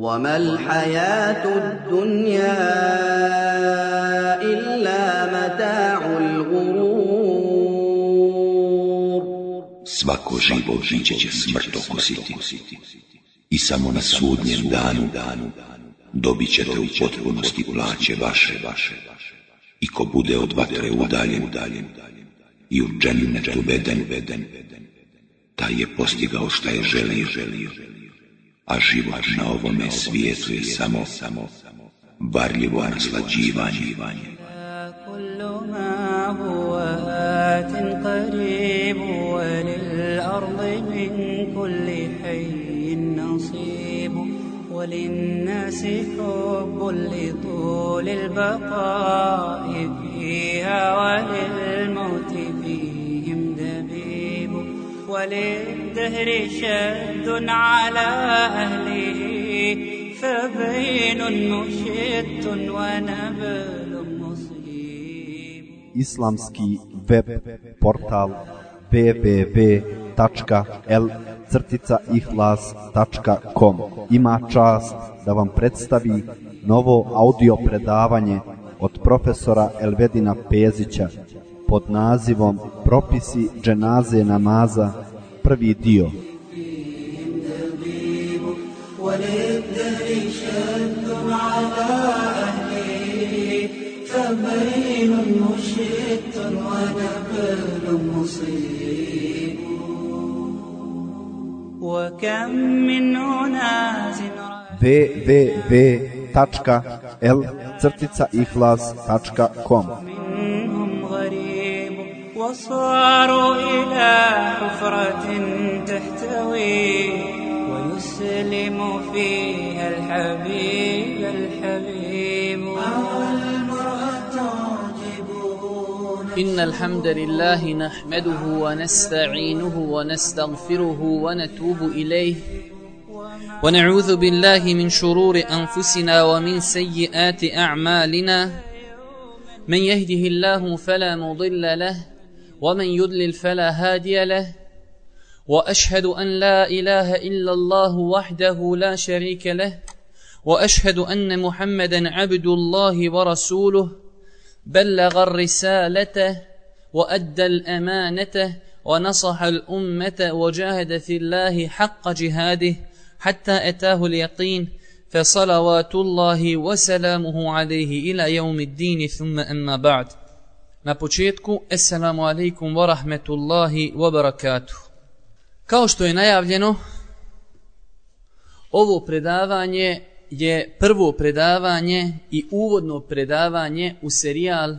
وما الحياة الدنيا إلا متاع الغرور Svako živo biće će smrt okusiti i samo na sudnjem danu dobit ćete u potpunosti plaće vaše i ko bude od vatre udaljen i u džennet uveden, taj je postigao šta je želio, A život na ovome svijetu je samo varljivo naslađivanje. قريب وللأرض من كل حي نصيب وللناس حب لطول البقاء فيها وللموت وللدهر شد على أهله فبين مشت ونبل مصيب islamski web portal www.l-ihlas.com ima čast da vam predstavi novo audio predavanje od profesora Elvedina Pezića pod nazivom Propisi dženaze namaza prvi dio. www.l-ihlas.com وصاروا إلى حفرة تحتوي ويسلم فيها الحبيب الحبيب إن الحمد لله نحمده ونستعينه ونستغفره ونتوب إليه. ونعوذ بالله من شرور أنفسنا ومن سيئات أعمالنا. من يهده الله فلا مضل له ومن يضلل فلا هادي له وأشهد أن لا إله إلا الله وحده لا شريك له وأشهد أن محمدا عبد الله ورسوله بلغ الرسالة وأدى الأمانة ونصح الأمة وجاهد في الله حق جهاده حتى أتاه اليقين فصلوات الله وسلامه عليه إلى يوم الدين ثم أما بعد. Na početku, Assalamu alaikum wa rahmetullahi wa barakatuh. Kao što je najavljeno, ovo predavanje je prvo predavanje i uvodno predavanje u serijal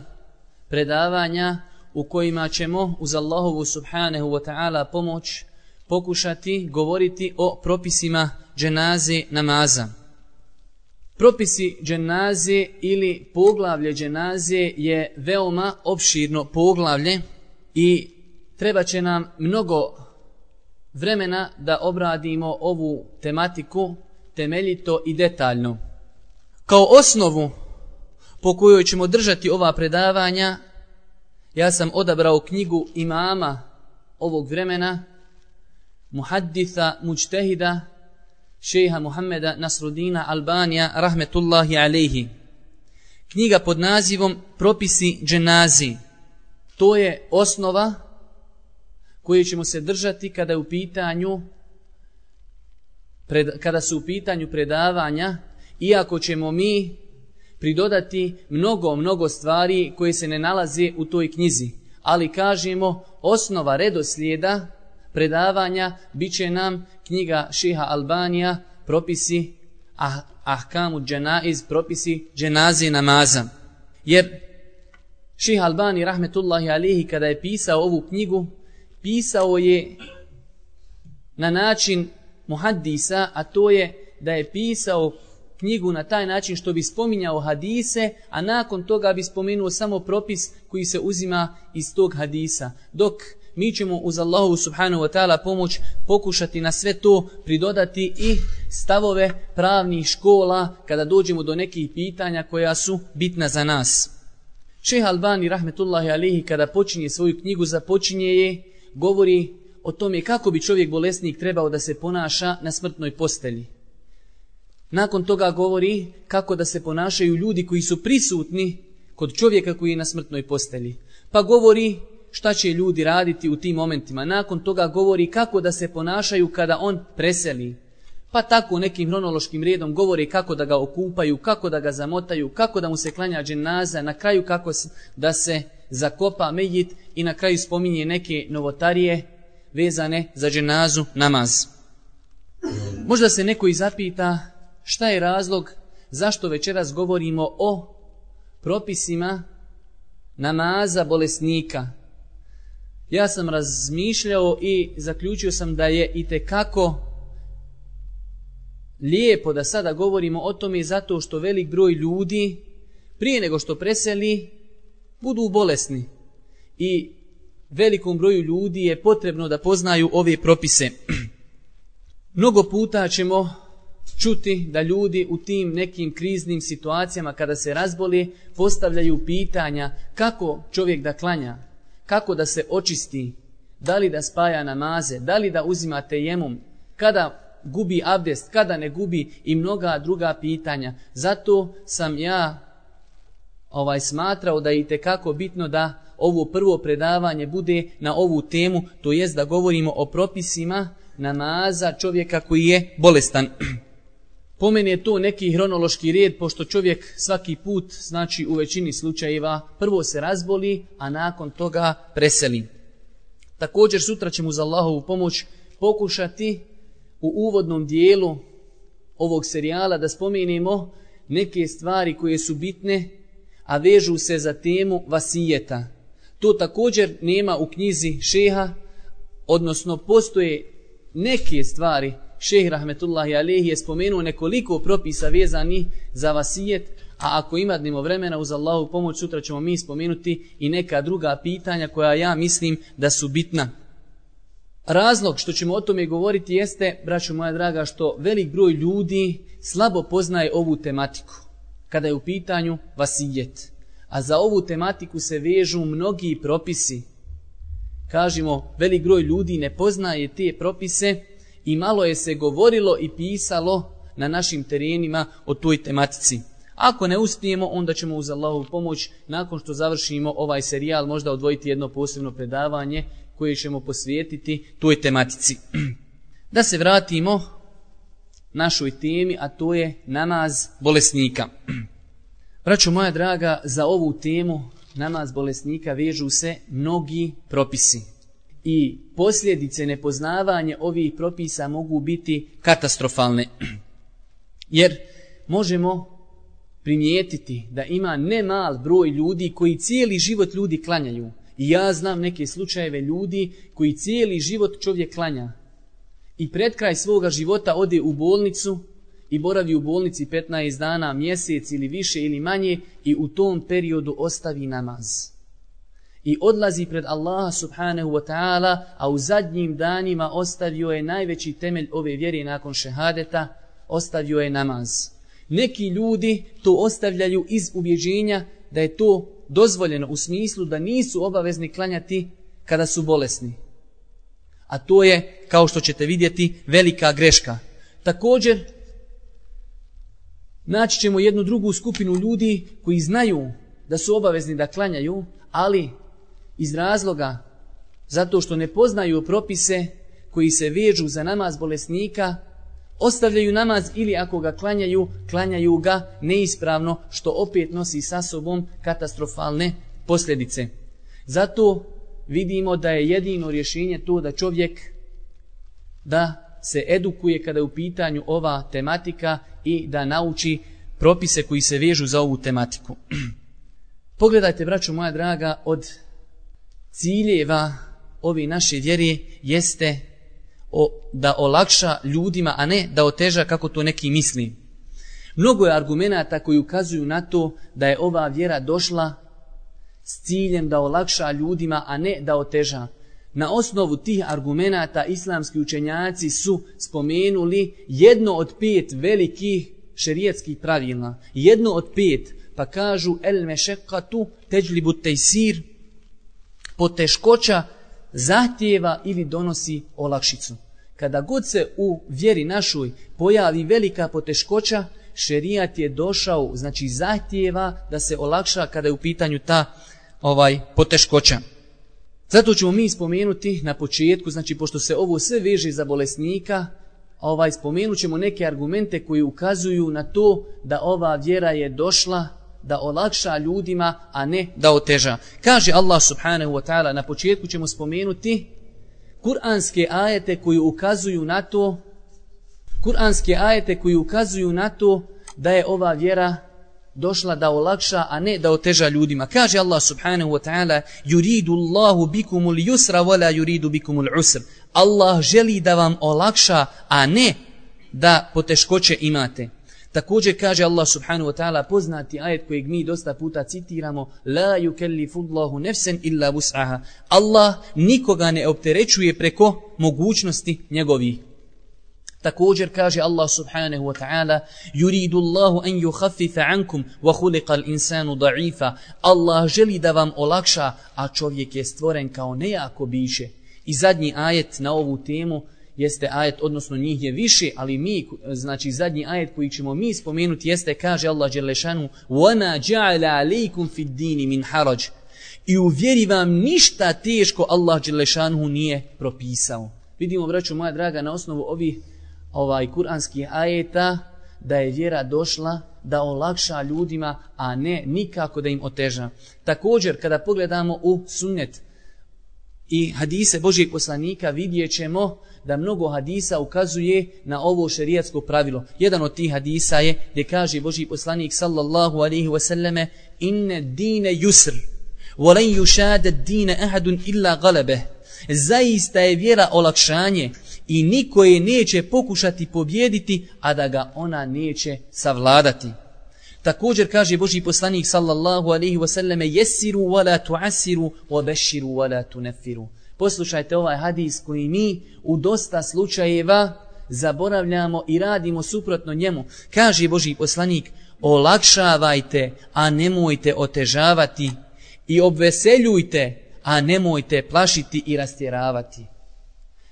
predavanja u kojima ćemo uz Allahovu subhanahu wa ta'ala pomoć pokušati govoriti o propisima dženaze namaza. Propisi dženaze ili poglavlje dženaze je veoma opširno poglavlje i treba će nam mnogo vremena da obradimo ovu tematiku temeljito i detaljno. Kao osnovu po kojoj ćemo držati ova predavanja, ja sam odabrao knjigu imama ovog vremena, muhadditha, mučtehida, šeha Muhammeda Nasrudina Albanija, rahmetullahi alaihi. Knjiga pod nazivom Propisi dženazi. To je osnova koje ćemo se držati kada je u pitanju pred, kada su u pitanju predavanja, iako ćemo mi pridodati mnogo, mnogo stvari koje se ne nalaze u toj knjizi. Ali kažemo, osnova redoslijeda predavanja bit će nam knjiga Šiha Albanija, propisi ah, Ahkamu dženaiz, propisi dženazi namaza. Jer Šiha Albani, rahmetullahi alihi, kada je pisao ovu knjigu, pisao je na način muhaddisa, a to je da je pisao knjigu na taj način što bi spominjao hadise, a nakon toga bi spomenuo samo propis koji se uzima iz tog hadisa. Dok mi ćemo uz Allahu subhanahu wa ta'ala pomoć pokušati na sve to pridodati i stavove pravnih škola kada dođemo do nekih pitanja koja su bitna za nas. Šeha Albani rahmetullahi alihi kada počinje svoju knjigu započinje je, govori o tome kako bi čovjek bolesnik trebao da se ponaša na smrtnoj postelji. Nakon toga govori kako da se ponašaju ljudi koji su prisutni kod čovjeka koji je na smrtnoj postelji. Pa govori šta će ljudi raditi u tim momentima. Nakon toga govori kako da se ponašaju kada on preseli. Pa tako nekim hronološkim redom govori kako da ga okupaju, kako da ga zamotaju, kako da mu se klanja dženaza, na kraju kako da se zakopa medjit i na kraju spominje neke novotarije vezane za dženazu namaz. Možda se neko i zapita šta je razlog zašto večeras govorimo o propisima namaza bolesnika. Ja sam razmišljao i zaključio sam da je i kako lijepo da sada govorimo o tome zato što velik broj ljudi prije nego što preseli budu bolesni. I velikom broju ljudi je potrebno da poznaju ove propise. Mnogo puta ćemo čuti da ljudi u tim nekim kriznim situacijama kada se razboli postavljaju pitanja kako čovjek da klanja, kako da se očisti, da li da spaja namaze, da li da uzima tejemum, kada gubi abdest, kada ne gubi i mnoga druga pitanja. Zato sam ja ovaj smatrao da je kako bitno da ovo prvo predavanje bude na ovu temu, to jest da govorimo o propisima namaza čovjeka koji je bolestan. Po meni je to neki hronološki red, pošto čovjek svaki put, znači u većini slučajeva, prvo se razboli, a nakon toga preseli. Također sutra ćemo za Allahovu pomoć pokušati u uvodnom dijelu ovog serijala da spomenemo neke stvari koje su bitne, a vežu se za temu vasijeta. To također nema u knjizi šeha, odnosno postoje neke stvari šeh rahmetullahi alihi je spomenuo nekoliko propisa vezani za vasijet, a ako imadnimo vremena uz Allahu pomoć sutra ćemo mi spomenuti i neka druga pitanja koja ja mislim da su bitna. Razlog što ćemo o tome govoriti jeste, braćo moja draga, što velik broj ljudi slabo poznaje ovu tematiku kada je u pitanju vasijet. A za ovu tematiku se vežu mnogi propisi. Kažemo, velik broj ljudi ne poznaje te propise i malo je se govorilo i pisalo na našim terenima o toj tematici. Ako ne uspijemo, onda ćemo uz Allahovu pomoć, nakon što završimo ovaj serijal, možda odvojiti jedno posebno predavanje koje ćemo posvijetiti toj tematici. Da se vratimo našoj temi, a to je namaz bolesnika. Braćo moja draga, za ovu temu namaz bolesnika vežu se mnogi propisi. I posljedice nepoznavanja ovih propisa mogu biti katastrofalne. Jer možemo primijetiti da ima ne mal broj ljudi koji cijeli život ljudi klanjaju. I ja znam neke slučajeve ljudi koji cijeli život čovjek klanja. I pred kraj svoga života ode u bolnicu i boravi u bolnici 15 dana, mjesec ili više ili manje i u tom periodu ostavi namaz. I odlazi pred Allaha subhanahu wa ta'ala, a u zadnjim danima ostavio je najveći temelj ove vjere nakon šehadeta, ostavio je namaz. Neki ljudi to ostavljaju iz ubjeđenja da je to dozvoljeno u smislu da nisu obavezni klanjati kada su bolesni. A to je, kao što ćete vidjeti, velika greška. Također, naći ćemo jednu drugu skupinu ljudi koji znaju da su obavezni da klanjaju, ali iz razloga zato što ne poznaju propise koji se vežu za namaz bolesnika, ostavljaju namaz ili ako ga klanjaju, klanjaju ga neispravno, što opet nosi sa sobom katastrofalne posljedice. Zato vidimo da je jedino rješenje to da čovjek da se edukuje kada je u pitanju ova tematika i da nauči propise koji se vežu za ovu tematiku. Pogledajte, braćo moja draga, od ciljeva ove naše vjere jeste o, da olakša ljudima, a ne da oteža kako to neki misli. Mnogo je argumenata koji ukazuju na to da je ova vjera došla s ciljem da olakša ljudima, a ne da oteža. Na osnovu tih argumenata islamski učenjaci su spomenuli jedno od pet velikih šerijetskih pravila. Jedno od pet, pa kažu el mešekatu teđlibu tejsir, poteškoća zahtjeva ili donosi olakšicu. Kada god se u vjeri našoj pojavi velika poteškoća, šerijat je došao, znači zahtjeva da se olakša kada je u pitanju ta ovaj poteškoća. Zato ćemo mi spomenuti na početku, znači pošto se ovo sve veže za bolesnika, ovaj spomenut ćemo neke argumente koji ukazuju na to da ova vjera je došla da olakša ljudima, a ne da oteža. Kaže Allah subhanahu wa ta'ala, na početku ćemo spomenuti kuranske ajete koji ukazuju na to kuranske ajete koji ukazuju na to da je ova vjera došla da olakša, a ne da oteža ljudima. Kaže Allah subhanahu wa ta'ala yuridu Allahu bikumul yusra wala yuridu bikumul usr. Allah želi da vam olakša, a ne da poteškoće imate. Također kaže Allah subhanahu wa ta'ala poznati ajet kojeg mi dosta puta citiramo La yukellifu Allahu nefsen illa vus'aha Allah nikoga ne opterećuje preko mogućnosti njegovih. Također kaže Allah subhanahu wa ta'ala Yuridu Allahu an yukhaffifa ankum wa khuliqa al-insanu da'ifa Allah želi da vam olakša, a čovjek je stvoren kao nejako biše. I zadnji ajet na ovu temu jeste ajet, odnosno njih je više, ali mi, znači zadnji ajet koji ćemo mi spomenuti jeste, kaže Allah Đelešanu, وَمَا جَعَلَ عَلَيْكُمْ فِي الدِّينِ مِنْ حَرَجِ I u vjeri vam ništa teško Allah Đelešanu nije propisao. Vidimo, braću moja draga, na osnovu ovih ovaj kuranskih ajeta, da je vjera došla da olakša ljudima, a ne nikako da im oteža. Također, kada pogledamo u sunnet i hadise Božijeg poslanika, vidjet ćemo da mnogo hadisa ukazuje na ovo šerijatsko pravilo. Jedan od tih hadisa je gdje kaže Božji poslanik sallallahu alaihi wasallame inne dine yusr volen yušade dine ahadun illa galebe. Zaista je vjera olakšanje i niko je neće pokušati pobjediti, a da ga ona neće savladati. Također kaže Božji poslanik sallallahu alaihi wasallame jesiru wala tuasiru wa wala tunefiru. Poslušajte ovaj hadis koji mi u dosta slučajeva zaboravljamo i radimo suprotno njemu. Kaže Boži poslanik, olakšavajte, a nemojte otežavati i obveseljujte, a nemojte plašiti i rastjeravati.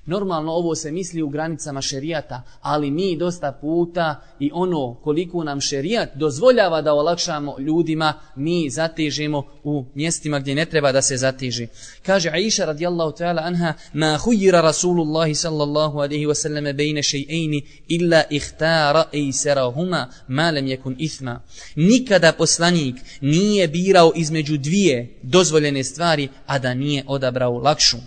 Normalno ovo se misli u granicama šerijata, ali mi dosta puta i ono koliko nam šerijat dozvoljava da olakšamo ljudima, mi zatežemo u mjestima gdje ne treba da se zateže. Kaže Aisha radijallahu ta'ala anha, ma hujira Rasulullahi sallallahu alaihi wasallam bejne še'ejni illa ihtara ejserahuma ma lem jekun ithma. Nikada poslanik nije birao između dvije dozvoljene stvari, a da nije odabrao lakšu.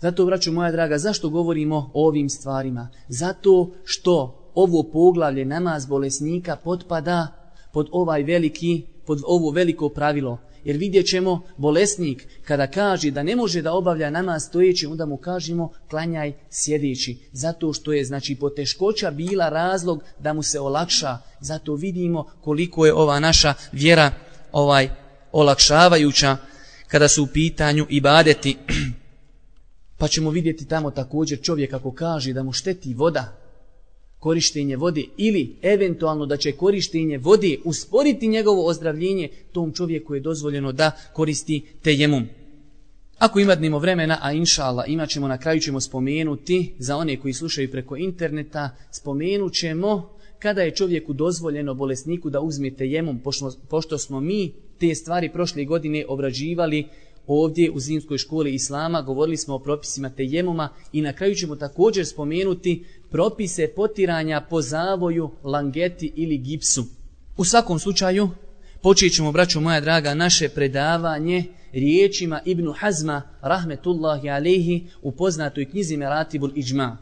Zato, braću moja draga, zašto govorimo o ovim stvarima? Zato što ovo poglavlje namaz bolesnika potpada pod ovaj veliki, pod ovo veliko pravilo. Jer vidjet ćemo, bolesnik kada kaže da ne može da obavlja namaz stojeći, onda mu kažemo klanjaj sjedeći. Zato što je znači poteškoća bila razlog da mu se olakša. Zato vidimo koliko je ova naša vjera ovaj olakšavajuća kada su u pitanju ibadeti. Pa ćemo vidjeti tamo također čovjek ako kaže da mu šteti voda, korištenje vode ili eventualno da će korištenje vode usporiti njegovo ozdravljenje, tom čovjeku je dozvoljeno da koristi tejemum. Ako imadnemo vremena, a inša Allah, imat ćemo na kraju ćemo spomenuti, za one koji slušaju preko interneta, spomenut ćemo kada je čovjeku dozvoljeno bolesniku da uzme tejemum, pošto, pošto smo mi te stvari prošle godine obrađivali ovdje u zimskoj školi Islama, govorili smo o propisima tejemuma i na kraju ćemo također spomenuti propise potiranja po zavoju, langeti ili gipsu. U svakom slučaju, počet ćemo, braćo moja draga, naše predavanje riječima Ibnu Hazma, rahmetullahi alehi, u poznatoj knjizi Meratibul Iđma.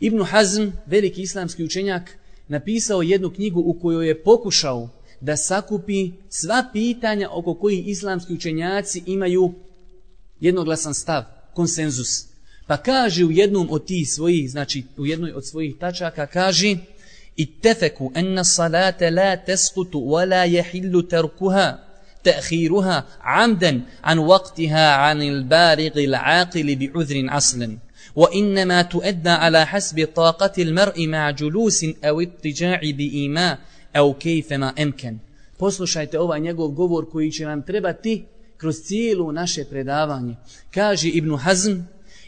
Ibnu Hazm, veliki islamski učenjak, napisao jednu knjigu u kojoj je pokušao da sakupi sva pitanja oko kojih islamski učenjaci imaju jednoglasan stav, konsenzus. Pa kaže u jednom od tih svojih, znači u jednoj od svojih tačaka, kaže اتفقوا أن الصلاة لا تسقط ولا يحل تركها تأخيرها عمدا عن وقتها عن البالغ العاقل بعذر عصل وإنما تؤدى على حسب طاقة المرء مع جلوس أو اضطجاع بإيماء eu kejfema emken. Poslušajte ovaj njegov govor koji će vam trebati kroz cijelu naše predavanje. Kaže Ibn Hazm,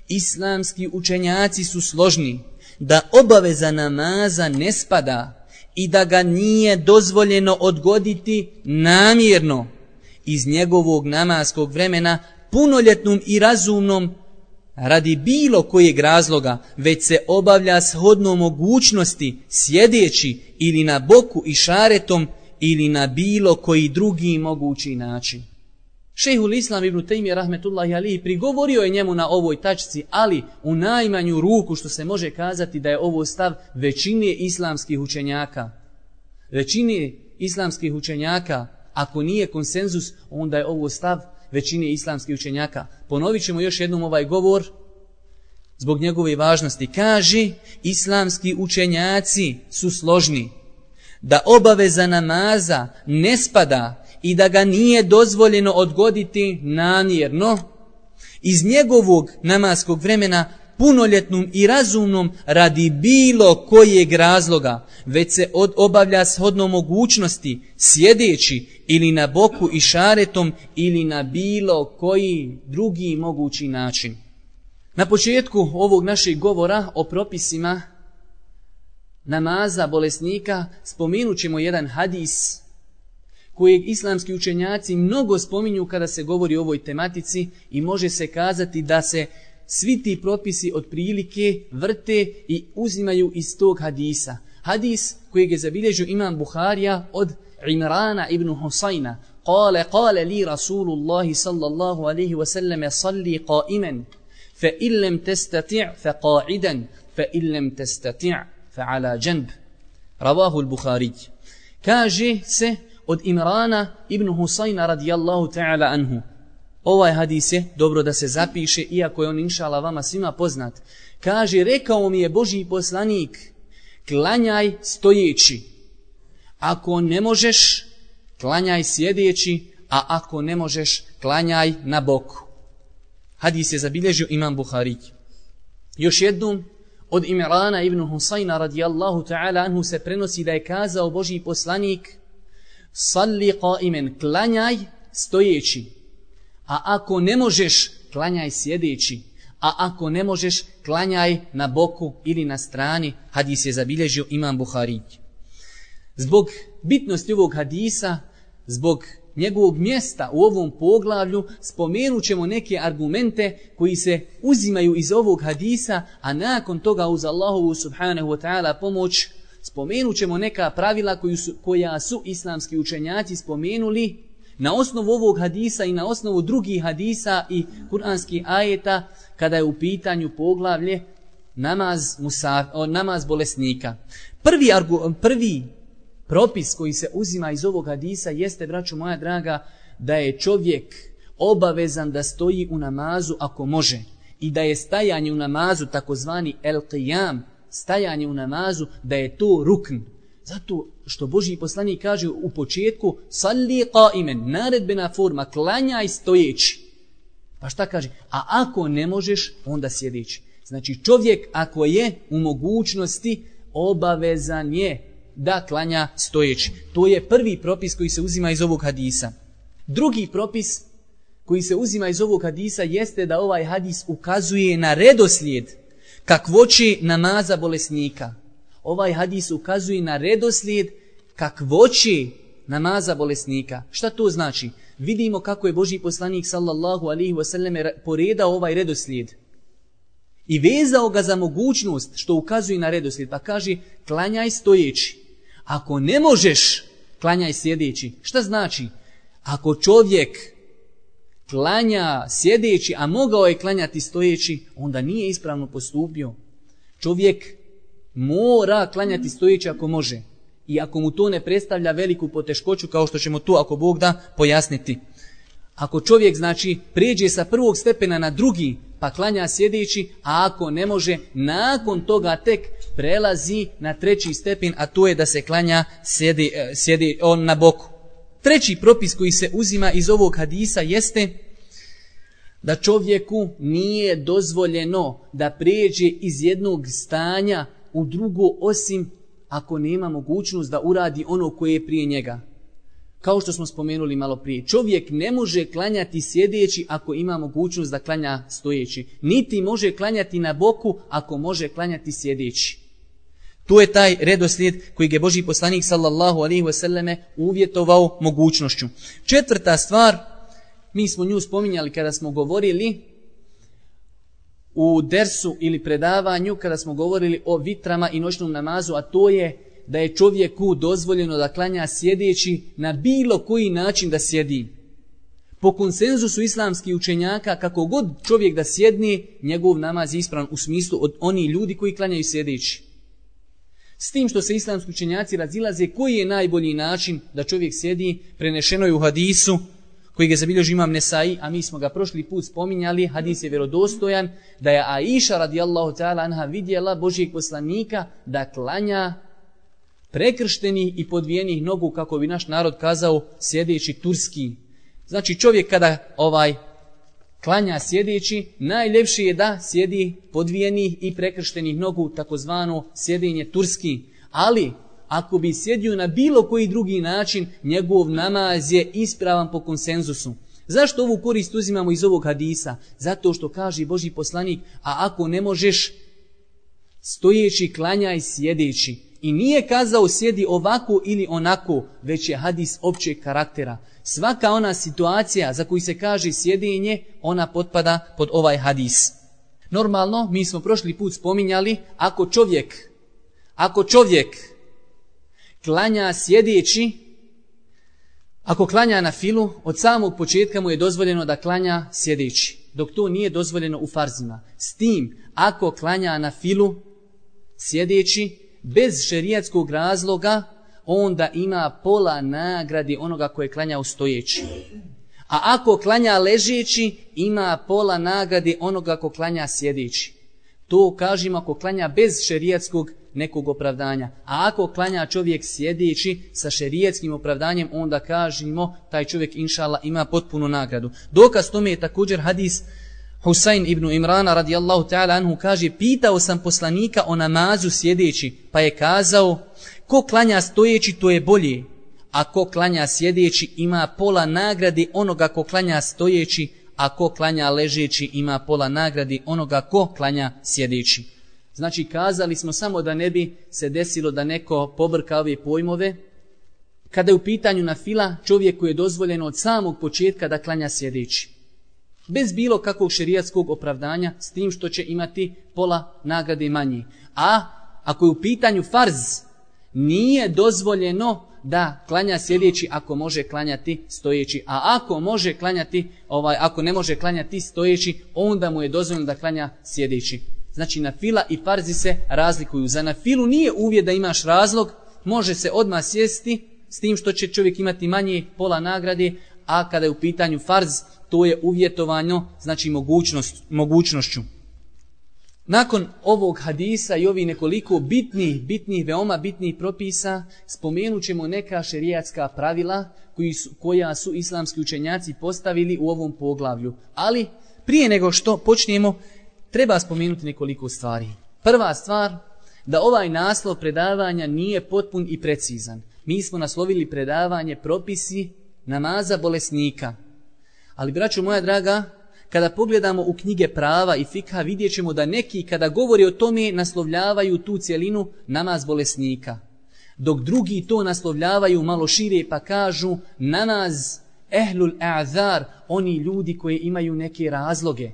islamski učenjaci su složni da obaveza namaza ne spada i da ga nije dozvoljeno odgoditi namjerno iz njegovog namaskog vremena punoljetnom i razumnom radi bilo kojeg razloga, već se obavlja shodno mogućnosti sjedeći ili na boku i šaretom ili na bilo koji drugi mogući način. Šehul Islam ibn Taymi rahmetullahi alihi prigovorio je njemu na ovoj tačci, ali u najmanju ruku što se može kazati da je ovo stav većine islamskih učenjaka. Većine islamskih učenjaka, ako nije konsenzus, onda je ovo stav većine islamskih učenjaka. Ponovit ćemo još jednom ovaj govor zbog njegove važnosti. Kaže, islamski učenjaci su složni da obaveza namaza ne spada i da ga nije dozvoljeno odgoditi namjerno iz njegovog namaskog vremena punoljetnom i razumnom radi bilo kojeg razloga, već se od obavlja shodno mogućnosti, sjedeći ili na boku i šaretom ili na bilo koji drugi mogući način. Na početku ovog našeg govora o propisima namaza bolesnika spomenut ćemo jedan hadis kojeg islamski učenjaci mnogo spominju kada se govori o ovoj tematici i može se kazati da se svi ti propisi otprilike vrte i uzimaju iz tog hadisa. Hadis kojeg je zabilježio imam Buharija od Imrana ibn Husayna. Kale, kale li Rasulullahi sallallahu alaihi wasallam salli qaiman fa illam testati' fa qa'idan fa illam testati' fa ala janb. Ravahu al-Bukhari. Kaže se od Imrana ibn Husayna radijallahu ta'ala anhu. Ovaj hadis je dobro da se zapiše, iako je on inšala vama svima poznat. Kaže, rekao mi je Boži poslanik, klanjaj stojeći. Ako ne možeš, klanjaj sjedeći, a ako ne možeš, klanjaj na boku. Hadis je zabilježio imam Buhari. Još jednom, od Imrana ibn Husayna radijallahu ta'ala anhu se prenosi da je kazao Boži poslanik, salli qaimen, klanjaj stojeći. A ako ne možeš, klanjaj sjedeći. A ako ne možeš, klanjaj na boku ili na strani. Hadis je zabilježio imam Buhari. Zbog bitnosti ovog hadisa, zbog njegovog mjesta u ovom poglavlju, spomenut ćemo neke argumente koji se uzimaju iz ovog hadisa, a nakon toga uz Allahovu subhanahu wa ta'ala pomoć spomenut ćemo neka pravila koju su, koja su islamski učenjaci spomenuli na osnovu ovog hadisa i na osnovu drugih hadisa i kuranskih ajeta kada je u pitanju poglavlje namaz, musaf, namaz bolesnika. Prvi, argu, prvi propis koji se uzima iz ovog hadisa jeste, braću moja draga, da je čovjek obavezan da stoji u namazu ako može i da je stajanje u namazu takozvani el qiyam, stajanje u namazu, da je to rukn. Zato što Boži poslanik kaže u početku salli qaimen, naredbena forma, klanjaj stojeći. Pa šta kaže? A ako ne možeš, onda sjedići. Znači čovjek ako je u mogućnosti, obavezan je da klanja stojeći. To je prvi propis koji se uzima iz ovog hadisa. Drugi propis koji se uzima iz ovog hadisa jeste da ovaj hadis ukazuje na redoslijed kakvoći namaza bolesnika. Ovaj hadis ukazuje na redoslijed kakvoći namaza bolesnika. Šta to znači? Vidimo kako je Boži poslanik sallallahu alihi wasallam poredao ovaj redoslijed. I vezao ga za mogućnost što ukazuje na redoslijed. Pa kaže, klanjaj stojeći. Ako ne možeš, klanjaj sjedeći. Šta znači? Ako čovjek klanja sjedeći, a mogao je klanjati stojeći, onda nije ispravno postupio. Čovjek mora klanjati stojeći ako može. I ako mu to ne predstavlja veliku poteškoću, kao što ćemo tu, ako Bog da, pojasniti. Ako čovjek, znači, prijeđe sa prvog stepena na drugi, pa klanja sjedeći, a ako ne može, nakon toga tek prelazi na treći stepen, a to je da se klanja sjedi, e, sjedi on na boku. Treći propis koji se uzima iz ovog hadisa jeste da čovjeku nije dozvoljeno da prijeđe iz jednog stanja u drugo osim ako nema mogućnost da uradi ono koje je prije njega. Kao što smo spomenuli malo prije, čovjek ne može klanjati sjedeći ako ima mogućnost da klanja stojeći. Niti može klanjati na boku ako može klanjati sjedeći. Tu je taj redoslijed koji je Boži poslanik sallallahu alaihi wasallame uvjetovao mogućnošću. Četvrta stvar, mi smo nju spominjali kada smo govorili u dersu ili predavanju, kada smo govorili o vitrama i noćnom namazu, a to je da je čovjeku dozvoljeno da klanja sjedeći na bilo koji način da sjedi. Po konsenzusu islamskih učenjaka, kako god čovjek da sjedne, njegov namaz je ispravan u smislu od oni ljudi koji klanjaju sjedeći. S tim što se islamski učenjaci razilaze koji je najbolji način da čovjek sjedi, prenešeno je u hadisu koji ga zabilježi imam Nesai, a mi smo ga prošli put spominjali, hadis je vjerodostojan, da je Aisha radijallahu ta'ala anha vidjela Božijeg poslanika da klanja prekrštenih i podvijenih nogu, kako bi naš narod kazao, sjedeći turski. Znači čovjek kada ovaj klanja sjedeći, najljepši je da sjedi podvijenih i prekrštenih nogu, takozvano sjedinje turski. Ali, ako bi sjedio na bilo koji drugi način, njegov namaz je ispravan po konsenzusu. Zašto ovu korist uzimamo iz ovog hadisa? Zato što kaže Boži poslanik, a ako ne možeš stojeći, klanjaj sjedeći. I nije kazao sjedi ovako ili onako, već je hadis općeg karaktera. Svaka ona situacija za koju se kaže sjedinje, ona potpada pod ovaj hadis. Normalno, mi smo prošli put spominjali, ako čovjek, ako čovjek klanja sjedeći, ako klanja na filu, od samog početka mu je dozvoljeno da klanja sjedeći, dok to nije dozvoljeno u farzima. S tim, ako klanja na filu sjedeći, bez šerijatskog razloga, onda ima pola nagradi onoga koje klanja u stojeći. A ako klanja ležeći, ima pola nagradi onoga ko klanja sjedeći. To kažemo ako klanja bez šerijatskog nekog opravdanja. A ako klanja čovjek sjedeći sa šerijatskim opravdanjem, onda kažemo taj čovjek inšala ima potpunu nagradu. Dokaz tome je također hadis Husayn ibn Imrana radijallahu ta'ala anhu kaže pitao sam poslanika o namazu sjedeći pa je kazao ko klanja stojeći to je bolje a ko klanja sjedeći ima pola nagradi onoga ko klanja stojeći a ko klanja ležeći ima pola nagradi onoga ko klanja sjedeći. Znači kazali smo samo da ne bi se desilo da neko pobrka ove pojmove. Kada je u pitanju na fila čovjeku je dozvoljeno od samog početka da klanja sjedeći bez bilo kakvog šerijatskog opravdanja s tim što će imati pola nagrade manji. A ako je u pitanju farz, nije dozvoljeno da klanja sjedeći ako može klanjati stojeći. A ako može klanjati, ovaj, ako ne može klanjati stojeći, onda mu je dozvoljeno da klanja sjedeći. Znači na fila i farzi se razlikuju. Za na filu nije uvjet da imaš razlog, može se odmah sjesti s tim što će čovjek imati manje pola nagrade, a kada je u pitanju farz, to je uvjetovano, znači mogućnost, mogućnošću. Nakon ovog hadisa i ovih nekoliko bitnih, bitnih, veoma bitnih propisa, spomenut ćemo neka šerijatska pravila koji su, koja su islamski učenjaci postavili u ovom poglavlju. Ali prije nego što počnemo, treba spomenuti nekoliko stvari. Prva stvar, da ovaj naslov predavanja nije potpun i precizan. Mi smo naslovili predavanje propisi namaza bolesnika – ali, braćo moja draga, kada pogledamo u knjige prava i fika, vidjet ćemo da neki kada govori o tome naslovljavaju tu cijelinu namaz bolesnika. Dok drugi to naslovljavaju malo šire pa kažu namaz ehlul a'zar, oni ljudi koji imaju neke razloge.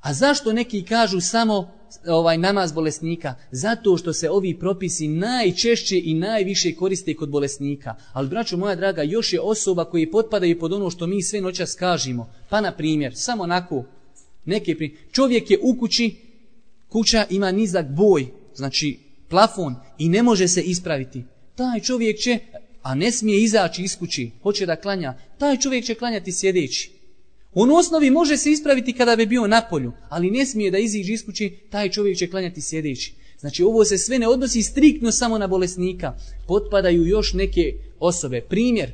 A zašto neki kažu samo ovaj namaz bolesnika? Zato što se ovi propisi najčešće i najviše koriste kod bolesnika. Ali, braćo moja draga, još je osoba koji potpadaju pod ono što mi sve noćas kažemo. Pa, na primjer, samo onako, neke primjer. Čovjek je u kući, kuća ima nizak boj, znači plafon, i ne može se ispraviti. Taj čovjek će, a ne smije izaći iz kući, hoće da klanja, taj čovjek će klanjati sjedeći. On u osnovi može se ispraviti kada bi bio na polju, ali ne smije da iziđe iz kući, taj čovjek će klanjati sjedeći. Znači ovo se sve ne odnosi striktno samo na bolesnika. Potpadaju još neke osobe. Primjer,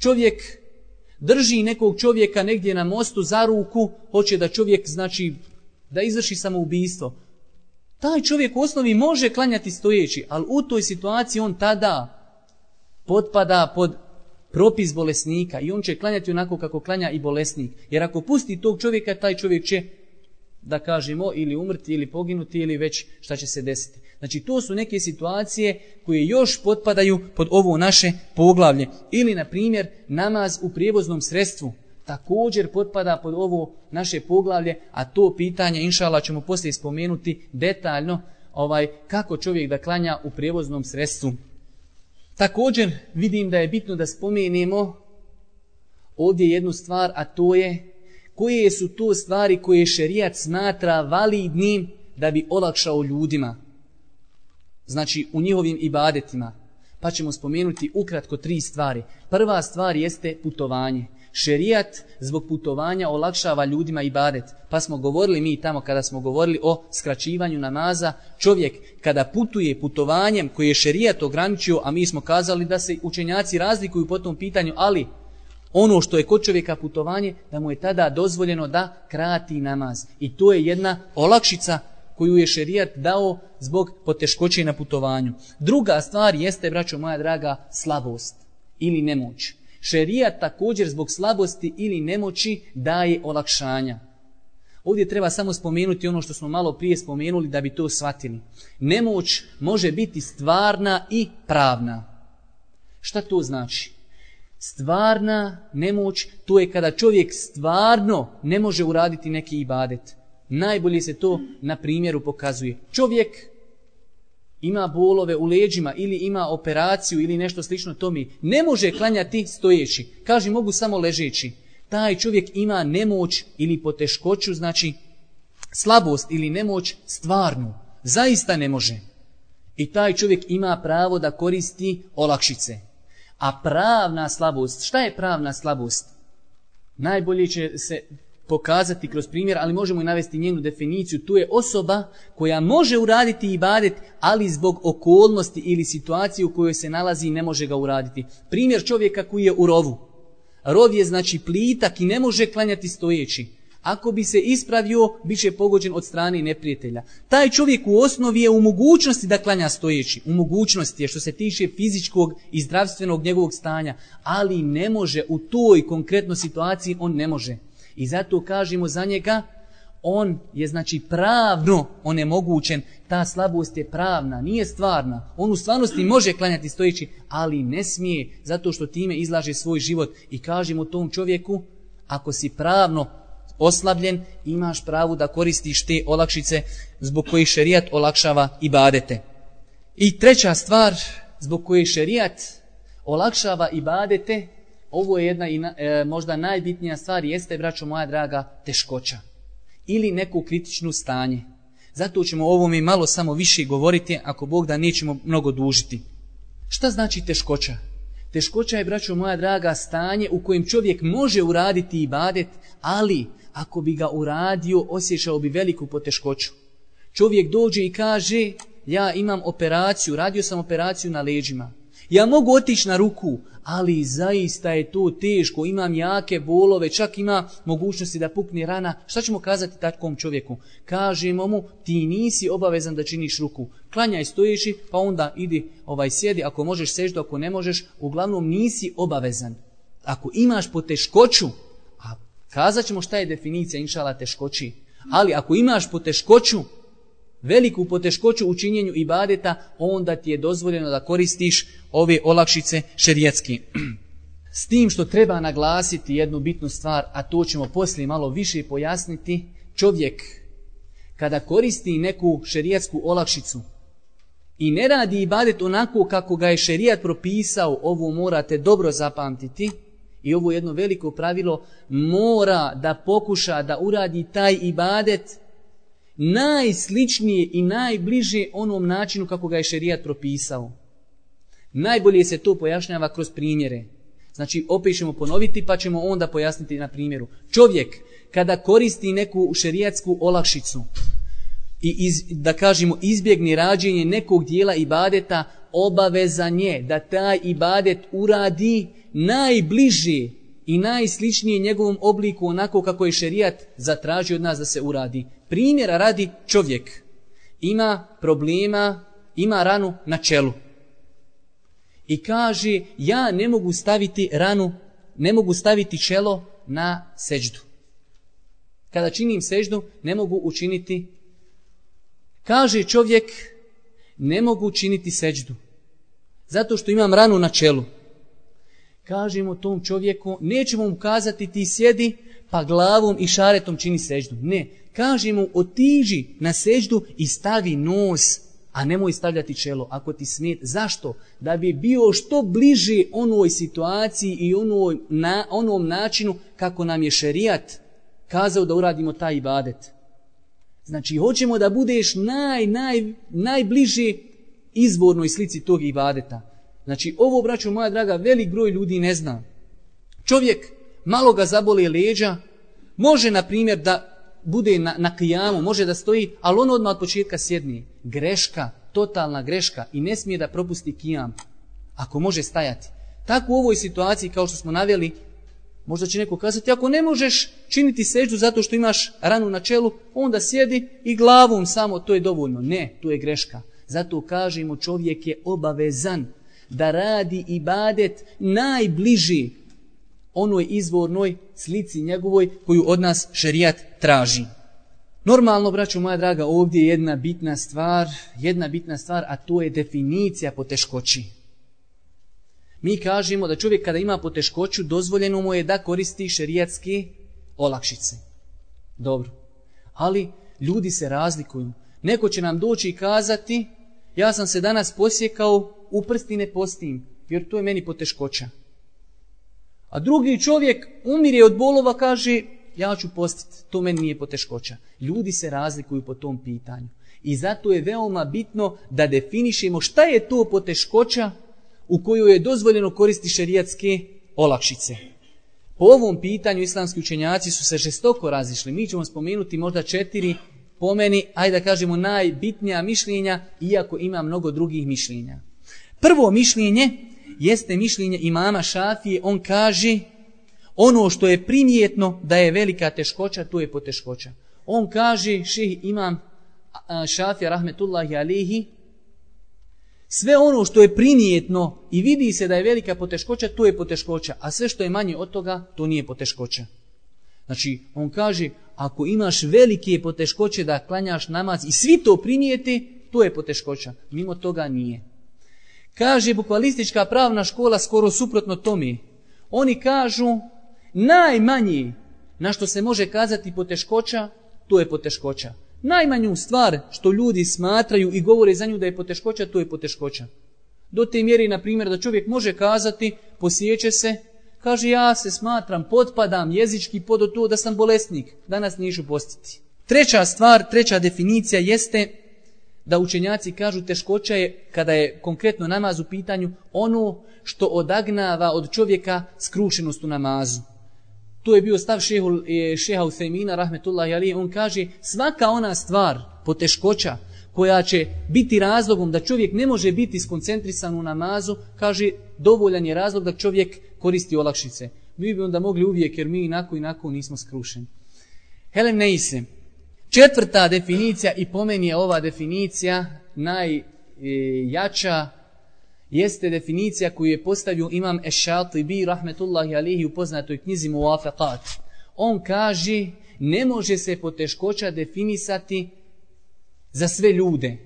čovjek drži nekog čovjeka negdje na mostu za ruku, hoće da čovjek, znači, da izvrši samoubistvo. Taj čovjek u osnovi može klanjati stojeći, ali u toj situaciji on tada potpada pod propis bolesnika i on će klanjati onako kako klanja i bolesnik. Jer ako pusti tog čovjeka, taj čovjek će, da kažemo, ili umrti, ili poginuti, ili već šta će se desiti. Znači, to su neke situacije koje još potpadaju pod ovo naše poglavlje. Ili, na primjer, namaz u prijevoznom sredstvu također potpada pod ovo naše poglavlje, a to pitanje, inšala, ćemo poslije spomenuti detaljno, ovaj kako čovjek da klanja u prijevoznom sredstvu. Također vidim da je bitno da spomenemo ovdje jednu stvar, a to je koje su to stvari koje šerijat smatra validnim da bi olakšao ljudima. Znači u njihovim ibadetima. Pa ćemo spomenuti ukratko tri stvari. Prva stvar jeste putovanje. Šerijat zbog putovanja olakšava ljudima ibadet. Pa smo govorili mi tamo kada smo govorili o skraćivanju namaza. Čovjek kada putuje putovanjem koji je šerijat ograničio, a mi smo kazali da se učenjaci razlikuju po tom pitanju, ali ono što je kod čovjeka putovanje, da mu je tada dozvoljeno da krati namaz. I to je jedna olakšica koju je šerijat dao zbog poteškoće na putovanju. Druga stvar jeste, braćo moja draga, slabost ili nemoć. Šerijat također zbog slabosti ili nemoći daje olakšanja. Ovdje treba samo spomenuti ono što smo malo prije spomenuli da bi to shvatili. Nemoć može biti stvarna i pravna. Šta to znači? Stvarna nemoć, to je kada čovjek stvarno ne može uraditi neki ibadet. Najbolje se to na primjeru pokazuje. Čovjek ima bolove u leđima ili ima operaciju ili nešto slično tome, ne može klanjati stojeći. Kaže mogu samo ležeći. Taj čovjek ima nemoć ili poteškoću, znači slabost ili nemoć stvarnu. Zaista ne može. I taj čovjek ima pravo da koristi olakšice. A pravna slabost, šta je pravna slabost? Najbolje će se pokazati kroz primjer, ali možemo i navesti njenu definiciju. Tu je osoba koja može uraditi ibadet, ali zbog okolnosti ili situacije u kojoj se nalazi ne može ga uraditi. Primjer čovjeka koji je u rovu. Rov je znači plitak i ne može klanjati stojeći. Ako bi se ispravio, bit će pogođen od strane neprijatelja. Taj čovjek u osnovi je u mogućnosti da klanja stojeći. U mogućnosti je što se tiče fizičkog i zdravstvenog njegovog stanja. Ali ne može u toj konkretnoj situaciji, on ne može. I zato kažemo za njega, on je znači pravno onemogućen, ta slabost je pravna, nije stvarna. On u stvarnosti može klanjati stojeći, ali ne smije, zato što time izlaže svoj život. I kažemo tom čovjeku, ako si pravno oslabljen, imaš pravu da koristiš te olakšice zbog kojih šerijat olakšava i badete. I treća stvar, zbog koje šerijat olakšava i badete, ovo je jedna i e, možda najbitnija stvar, jeste, braćo moja draga, teškoća. Ili neko kritično stanje. Zato ćemo o ovome malo samo više govoriti, ako Bog da nećemo mnogo dužiti. Šta znači teškoća? Teškoća je, braćo moja draga, stanje u kojem čovjek može uraditi ibadet, ali ako bi ga uradio, osjećao bi veliku poteškoću. Čovjek dođe i kaže, ja imam operaciju, radio sam operaciju na leđima. Ja mogu otići na ruku, ali zaista je to teško, imam jake bolove, čak ima mogućnosti da pukne rana. Šta ćemo kazati takvom čovjeku? Kažemo mu, ti nisi obavezan da činiš ruku. Klanjaj stojeći, pa onda idi ovaj sjedi, ako možeš seždu, ako ne možeš, uglavnom nisi obavezan. Ako imaš poteškoću, a kazat ćemo šta je definicija inšala teškoći, ali ako imaš poteškoću, veliku poteškoću u činjenju ibadeta, onda ti je dozvoljeno da koristiš ove olakšice šerijetski. S tim što treba naglasiti jednu bitnu stvar, a to ćemo poslije malo više pojasniti, čovjek kada koristi neku šerijetsku olakšicu i ne radi ibadet onako kako ga je šerijat propisao, ovo morate dobro zapamtiti, i ovo jedno veliko pravilo, mora da pokuša da uradi taj ibadet najsličnije i najbliže onom načinu kako ga je šerijat propisao. Najbolje se to pojašnjava kroz primjere. Znači, opet ćemo ponoviti pa ćemo onda pojasniti na primjeru. Čovjek, kada koristi neku šerijatsku olakšicu i iz, da kažemo izbjegni rađenje nekog dijela ibadeta, obavezan je da taj ibadet uradi najbliže i najsličnije njegovom obliku onako kako je šerijat zatražio od nas da se uradi. Primjera radi čovjek. Ima problema, ima ranu na čelu. I kaže, ja ne mogu staviti ranu, ne mogu staviti čelo na seđdu. Kada činim seždu, ne mogu učiniti. Kaže čovjek, ne mogu učiniti seđdu. Zato što imam ranu na čelu. Kažemo tom čovjeku, nećemo mu kazati ti sjedi, pa glavom i šaretom čini seždu. Ne, kažemo otiži na seždu i stavi nos, a nemoj stavljati čelo ako ti smet. Zašto? Da bi bio što bliže onoj situaciji i onoj, na, onom načinu kako nam je šerijat kazao da uradimo taj ibadet. Znači, hoćemo da budeš naj, naj, najbliže izvornoj slici tog ibadeta. Znači, ovo, braćo moja draga, velik broj ljudi ne zna. Čovjek malo ga zaboli leđa, može, na primjer, da bude na, na kijamu, može da stoji, ali on odmah od početka sjedni. Greška, totalna greška i ne smije da propusti kijam, ako može stajati. Tako u ovoj situaciji, kao što smo naveli, možda će neko kazati, ako ne možeš činiti seždu zato što imaš ranu na čelu, onda sjedi i glavom samo, to je dovoljno. Ne, to je greška. Zato kažemo čovjek je obavezan da radi ibadet najbliži onoj izvornoj slici njegovoj koju od nas šerijat traži. Normalno, braćo moja draga, ovdje je jedna bitna stvar, jedna bitna stvar, a to je definicija poteškoći. Mi kažemo da čovjek kada ima poteškoću, dozvoljeno mu je da koristi šerijatske olakšice. Dobro. Ali ljudi se razlikuju. Neko će nam doći i kazati, ja sam se danas posjekao, u prsti ne postim, jer to je meni poteškoća. A drugi čovjek umire od bolova, kaže, ja ću postiti, to meni nije poteškoća. Ljudi se razlikuju po tom pitanju. I zato je veoma bitno da definišemo šta je to poteškoća u kojoj je dozvoljeno koristi šerijatske olakšice. Po ovom pitanju islamski učenjaci su se žestoko razišli. Mi ćemo spomenuti možda četiri po meni, ajde da kažemo najbitnija mišljenja, iako ima mnogo drugih mišljenja. Prvo mišljenje jeste mišljenje imama Šafije. On kaže ono što je primijetno da je velika teškoća, to je poteškoća. On kaže, ših imam Šafija rahmetullahi alihi, sve ono što je primijetno i vidi se da je velika poteškoća, to je poteškoća. A sve što je manje od toga, to nije poteškoća. Znači, on kaže, ako imaš velike poteškoće da klanjaš namaz i svi to primijeti, to je poteškoća. Mimo toga nije. Kaže bukvalistička pravna škola skoro suprotno tome. Oni kažu, najmanji na što se može kazati poteškoća, to je poteškoća. Najmanju stvar što ljudi smatraju i govore za nju da je poteškoća, to je poteškoća. Do te mjeri, na primjer, da čovjek može kazati, posjeće se, kaže ja se smatram, potpadam jezički pod to da sam bolesnik, danas nišu postiti. Treća stvar, treća definicija jeste da učenjaci kažu teškoća je, kada je konkretno namaz u pitanju, ono što odagnava od čovjeka skrušenost u namazu. To je bio stav šehu, šeha Uthejmina, rahmetullahi ali, on kaže svaka ona stvar, poteškoća, koja će biti razlogom da čovjek ne može biti skoncentrisan u namazu, kaže dovoljan je razlog da čovjek koristi olakšice. Mi bi onda mogli uvijek, jer mi inako inako nismo skrušeni. Helen Neise, četvrta definicija i po meni je ova definicija najjača, jeste definicija koju je postavio imam Ešatibi, rahmetullahi alihi, u poznatoj knjizi. On kaže, ne može se poteškoća definisati za sve ljude,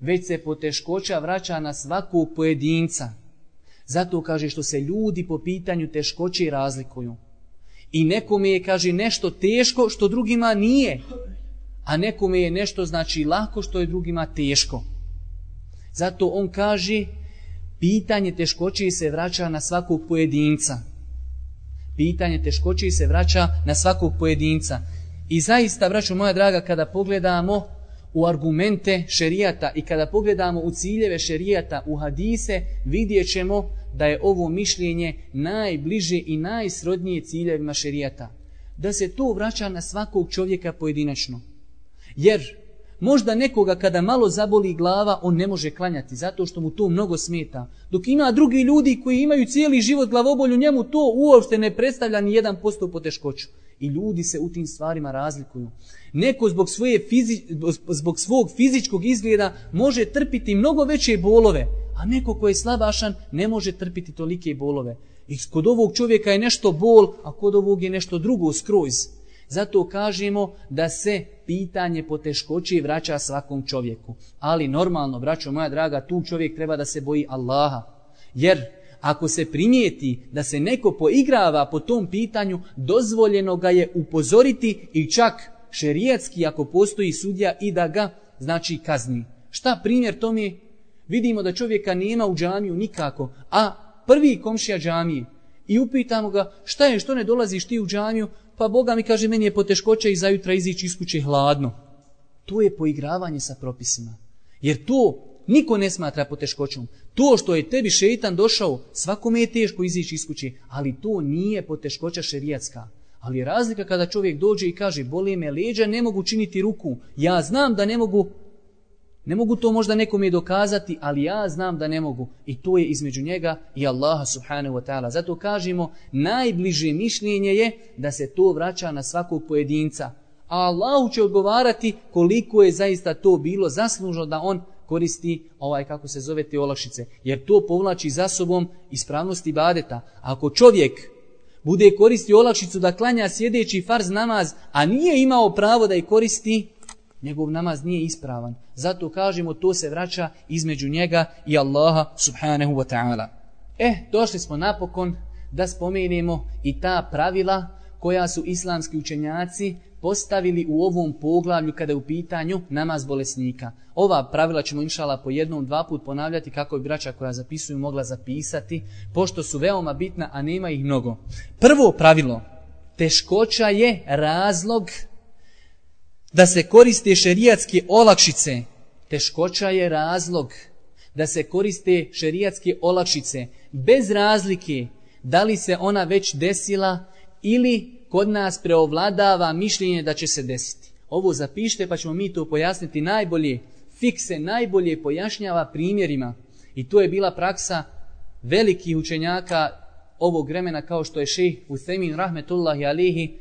već se poteškoća vraća na svakog pojedinca. Zato kaže što se ljudi po pitanju teškoće razlikuju. I nekome je, kaže, nešto teško što drugima nije, a nekome je nešto znači lako što je drugima teško. Zato on kaže, pitanje teškoće se vraća na svakog pojedinca. Pitanje teškoće se vraća na svakog pojedinca. I zaista, braćo moja draga, kada pogledamo u argumente šerijata i kada pogledamo u ciljeve šerijata, u hadise, vidjet ćemo da je ovo mišljenje najbliže i najsrodnije ciljevima šerijata. Da se to vraća na svakog čovjeka pojedinačno. Jer možda nekoga kada malo zaboli glava, on ne može klanjati zato što mu to mnogo smeta. Dok ima drugi ljudi koji imaju cijeli život glavobolju, njemu to uopšte ne predstavlja ni jedan posto poteškoću. I ljudi se u tim stvarima razlikuju. Neko zbog, svoje fizi, zbog svog fizičkog izgleda može trpiti mnogo veće bolove, a neko ko je slabašan ne može trpiti tolike bolove. I kod ovog čovjeka je nešto bol, a kod ovog je nešto drugo skroz. Zato kažemo da se pitanje poteškoće vraća svakom čovjeku. Ali normalno, braćo moja draga, tu čovjek treba da se boji Allaha. Jer ako se primijeti da se neko poigrava po tom pitanju, dozvoljeno ga je upozoriti i čak šerijatski ako postoji sudja i da ga znači kazni. Šta primjer tome? Vidimo da čovjeka nema u džamiju nikako, a prvi komšija džamije i upitamo ga šta je, što ne dolaziš ti u džamiju, pa Boga mi kaže meni je poteškoća i zajutra izići iz kuće hladno. To je poigravanje sa propisima. Jer to niko ne smatra poteškoćom. To što je tebi šeitan došao, svakome je teško izići iz kuće, ali to nije poteškoća šerijatska. Ali razlika kada čovjek dođe i kaže, boli me leđa, ne mogu činiti ruku. Ja znam da ne mogu, ne mogu to možda nekom je dokazati, ali ja znam da ne mogu. I to je između njega i Allaha subhanahu wa ta'ala. Zato kažemo, najbliže mišljenje je da se to vraća na svakog pojedinca. A Allahu će odgovarati koliko je zaista to bilo zaslužno da on koristi ovaj kako se zove te olakšice. Jer to povlači za sobom ispravnosti badeta. Ako čovjek bude koristi olakšicu da klanja sjedeći farz namaz, a nije imao pravo da je koristi, njegov namaz nije ispravan. Zato kažemo to se vraća između njega i Allaha subhanahu wa ta'ala. E, došli smo napokon da spomenemo i ta pravila koja su islamski učenjaci postavili u ovom poglavlju kada je u pitanju namaz bolesnika. Ova pravila ćemo inšala po jednom, dva put ponavljati kako bi braća koja zapisuju mogla zapisati, pošto su veoma bitna, a nema ih mnogo. Prvo pravilo, teškoća je razlog da se koriste šerijatske olakšice. Teškoća je razlog da se koriste šerijatske olakšice bez razlike da li se ona već desila ili kod nas preovladava mišljenje da će se desiti. Ovo zapište pa ćemo mi to pojasniti najbolje. Fikse najbolje pojašnjava primjerima. I to je bila praksa velikih učenjaka ovog vremena kao što je šejh Uthemin rahmetullahi alihi.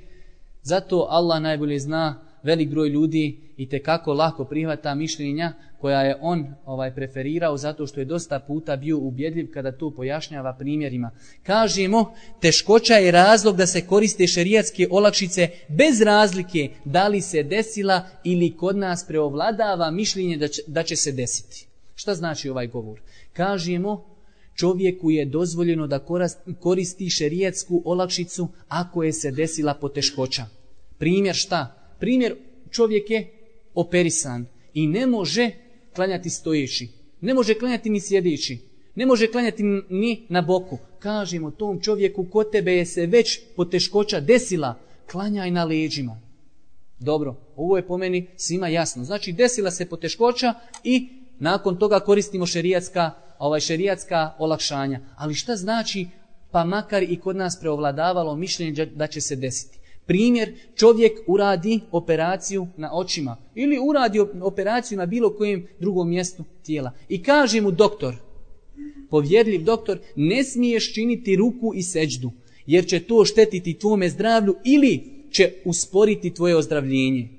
Zato Allah najbolje zna velik broj ljudi i te kako lako prihvata mišljenja koja je on ovaj preferirao zato što je dosta puta bio ubjedljiv kada to pojašnjava primjerima. Kažemo, teškoća je razlog da se koriste šerijatske olakšice bez razlike da li se desila ili kod nas preovladava mišljenje da će, da će se desiti. Šta znači ovaj govor? Kažemo, čovjeku je dozvoljeno da koristi šerijatsku olakšicu ako je se desila poteškoća. Primjer šta? Primjer, čovjek je operisan i ne može klanjati stojeći. Ne može klanjati ni sjedeći. Ne može klanjati ni na boku. Kažemo tom čovjeku, kod tebe je se već poteškoća desila, klanjaj na leđima. Dobro, ovo je po meni svima jasno. Znači, desila se poteškoća i nakon toga koristimo šerijatska, ovaj šerijatska olakšanja. Ali šta znači, pa makar i kod nas preovladavalo mišljenje da će se desiti? Primjer, čovjek uradi operaciju na očima ili uradi operaciju na bilo kojem drugom mjestu tijela. I kaže mu doktor, povjerljiv doktor, ne smiješ činiti ruku i seđdu, jer će to štetiti tvome zdravlju ili će usporiti tvoje ozdravljenje.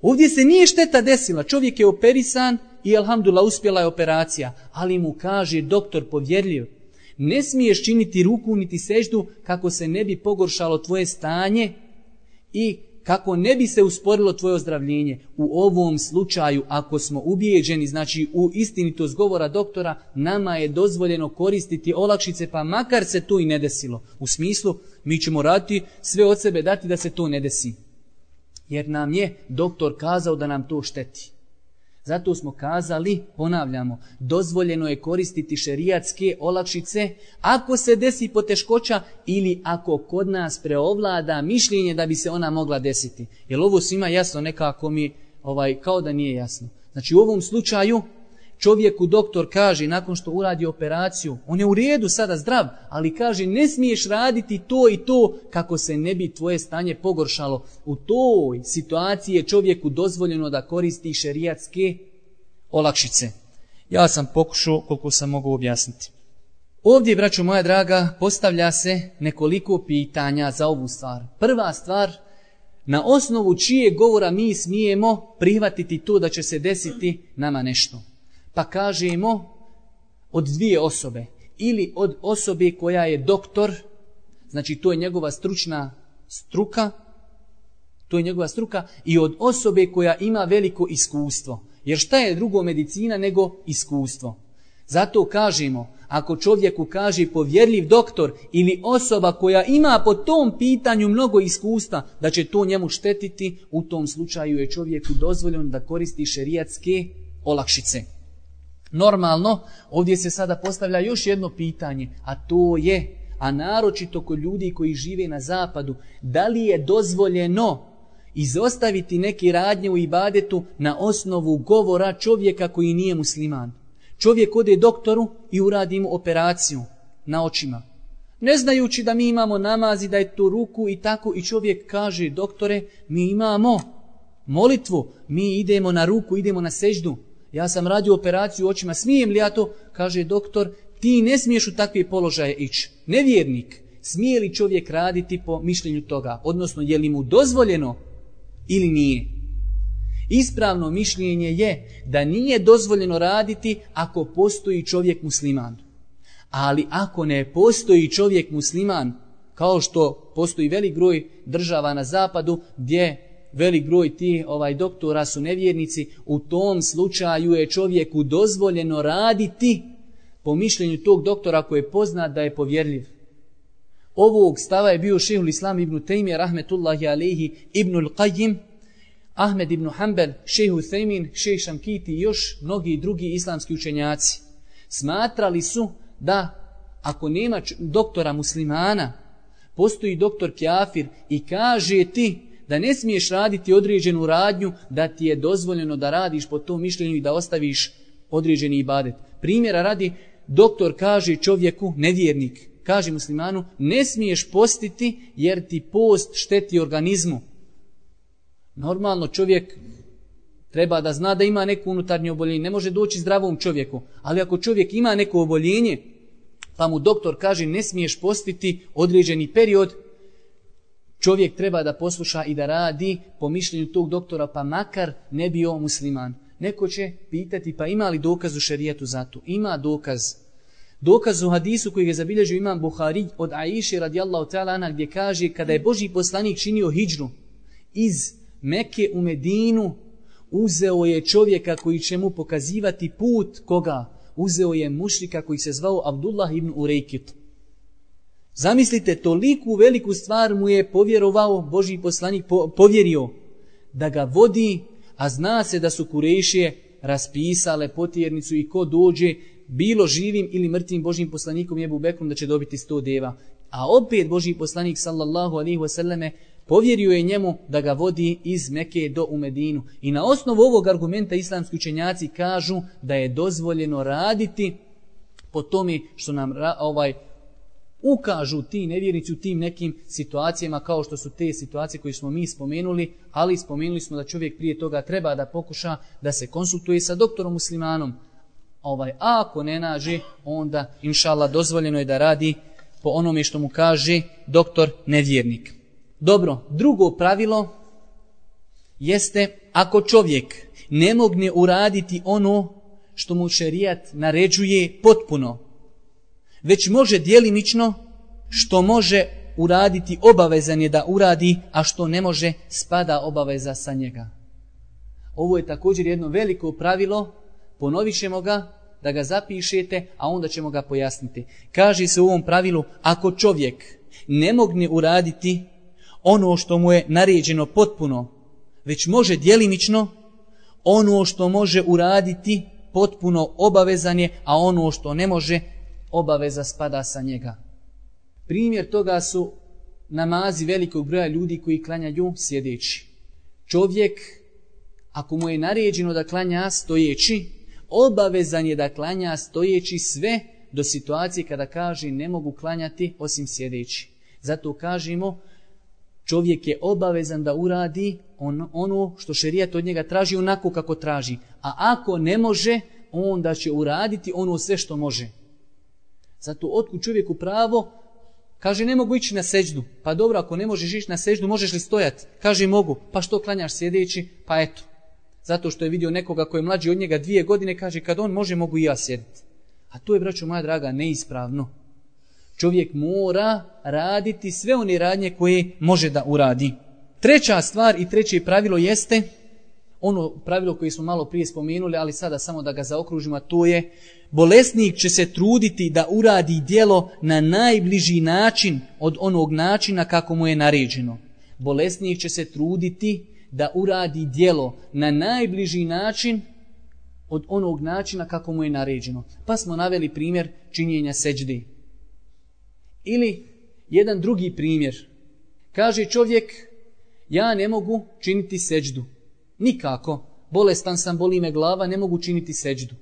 Ovdje se nije šteta desila, čovjek je operisan i alhamdulillah uspjela je operacija, ali mu kaže doktor povjerljiv, ne smiješ činiti ruku niti seždu kako se ne bi pogoršalo tvoje stanje i kako ne bi se usporilo tvoje ozdravljenje. U ovom slučaju, ako smo ubijeđeni, znači u istinitost govora doktora, nama je dozvoljeno koristiti olakšice, pa makar se to i ne desilo. U smislu, mi ćemo raditi sve od sebe dati da se to ne desi. Jer nam je doktor kazao da nam to šteti. Zato smo kazali, ponavljamo, dozvoljeno je koristiti šerijatske olakšice ako se desi poteškoća ili ako kod nas preovlada mišljenje da bi se ona mogla desiti. Jer ovo svima jasno nekako mi ovaj kao da nije jasno. Znači u ovom slučaju čovjeku doktor kaže nakon što uradi operaciju, on je u redu sada zdrav, ali kaže ne smiješ raditi to i to kako se ne bi tvoje stanje pogoršalo. U toj situaciji je čovjeku dozvoljeno da koristi šerijatske olakšice. Ja sam pokušao koliko sam mogu objasniti. Ovdje, braćo moja draga, postavlja se nekoliko pitanja za ovu stvar. Prva stvar, na osnovu čije govora mi smijemo prihvatiti to da će se desiti nama nešto. Pa kažemo od dvije osobe. Ili od osobe koja je doktor, znači to je njegova stručna struka, to je njegova struka, i od osobe koja ima veliko iskustvo. Jer šta je drugo medicina nego iskustvo? Zato kažemo, ako čovjeku kaže povjerljiv doktor ili osoba koja ima po tom pitanju mnogo iskustva, da će to njemu štetiti, u tom slučaju je čovjeku dozvoljeno da koristi šerijatske olakšice. Normalno, ovdje se sada postavlja još jedno pitanje, a to je, a naročito kod ljudi koji žive na zapadu, da li je dozvoljeno izostaviti neke radnje u ibadetu na osnovu govora čovjeka koji nije musliman. Čovjek ode doktoru i uradi mu operaciju na očima. Ne znajući da mi imamo namazi, da je to ruku i tako i čovjek kaže, doktore, mi imamo molitvu, mi idemo na ruku, idemo na seždu. Ja sam radio operaciju očima, smijem li ja to? Kaže doktor, ti ne smiješ u takve položaje ići. Nevjernik, smije li čovjek raditi po mišljenju toga? Odnosno, je li mu dozvoljeno ili nije? Ispravno mišljenje je da nije dozvoljeno raditi ako postoji čovjek musliman. Ali ako ne postoji čovjek musliman, kao što postoji velik broj država na zapadu gdje velik broj ti ovaj doktora su nevjernici, u tom slučaju je čovjeku dozvoljeno raditi po mišljenju tog doktora ako je poznat da je povjerljiv. Ovog stava je bio šehul islam ibn Tejmije, rahmetullahi alihi, ibnul Qajim, Ahmed ibn Hanbel, šehu Thejmin, šeh Šamkiti i još mnogi drugi islamski učenjaci. Smatrali su da ako nema doktora muslimana, postoji doktor Kjafir i kaže ti da ne smiješ raditi određenu radnju, da ti je dozvoljeno da radiš po tom mišljenju i da ostaviš određeni ibadet. Primjera radi, doktor kaže čovjeku, nevjernik, kaže muslimanu, ne smiješ postiti jer ti post šteti organizmu. Normalno čovjek treba da zna da ima neko unutarnje oboljenje, ne može doći zdravom čovjeku, ali ako čovjek ima neko oboljenje, pa mu doktor kaže ne smiješ postiti određeni period, čovjek treba da posluša i da radi po mišljenju tog doktora, pa makar ne bio musliman. Neko će pitati, pa ima li dokaz u šerijetu za to? Ima dokaz. Dokaz u hadisu koji je zabilježio imam Buhari od Aiši radijallahu ta'ala gdje kaže kada je Boži poslanik činio hijđru iz Mekke u Medinu, uzeo je čovjeka koji će mu pokazivati put koga? Uzeo je mušrika koji se zvao Abdullah ibn Urejkit. Zamislite, toliku veliku stvar mu je povjerovao Boži poslanik, povjerio da ga vodi, a zna se da su Kurešije raspisale potjernicu i ko dođe, bilo živim ili mrtvim Božim poslanikom je Bekrom da će dobiti sto deva. A opet Boži poslanik sallallahu alihi wasallame povjerio je njemu da ga vodi iz Meke do u Medinu. I na osnovu ovog argumenta islamski učenjaci kažu da je dozvoljeno raditi po tome što nam ovaj ukažu ti nevjernici u tim nekim situacijama kao što su te situacije koje smo mi spomenuli, ali spomenuli smo da čovjek prije toga treba da pokuša da se konsultuje sa doktorom muslimanom. Ovaj, a ako ne nađe, onda inšala dozvoljeno je da radi po onome što mu kaže doktor nevjernik. Dobro, drugo pravilo jeste ako čovjek ne mogne uraditi ono što mu šerijat naređuje potpuno, već može djelimično što može uraditi obavezan je da uradi, a što ne može spada obaveza sa njega. Ovo je također jedno veliko pravilo, ponovit ćemo ga, da ga zapišete, a onda ćemo ga pojasniti. Kaže se u ovom pravilu, ako čovjek ne mogne uraditi ono što mu je naređeno potpuno, već može djelimično, ono što može uraditi potpuno obavezan je, a ono što ne može obaveza spada sa njega. Primjer toga su namazi velikog broja ljudi koji klanjaju sjedeći. Čovjek ako mu je naređeno da klanja stojeći, obavezan je da klanja stojeći sve do situacije kada kaže ne mogu klanjati osim sjedeći. Zato kažemo čovjek je obavezan da uradi on, ono što šerijat od njega traži onako kako traži. A ako ne može, onda će uraditi ono sve što može. Zato otku čovjeku pravo, kaže ne mogu ići na seđdu. Pa dobro, ako ne možeš ići na seđdu, možeš li stojati? Kaže mogu. Pa što klanjaš sjedeći? Pa eto. Zato što je vidio nekoga koji je mlađi od njega dvije godine, kaže kad on može, mogu i ja sjediti. A to je, braćo moja draga, neispravno. Čovjek mora raditi sve one radnje koje može da uradi. Treća stvar i treće pravilo jeste, ono pravilo koje smo malo prije spomenuli, ali sada samo da ga zaokružimo, to je bolesnik će se truditi da uradi dijelo na najbliži način od onog načina kako mu je naređeno. Bolesnik će se truditi da uradi dijelo na najbliži način od onog načina kako mu je naređeno. Pa smo naveli primjer činjenja seđdi. Ili jedan drugi primjer. Kaže čovjek, ja ne mogu činiti seđdu. Nikako. Bolestan sam, boli me glava, ne mogu činiti seđdu.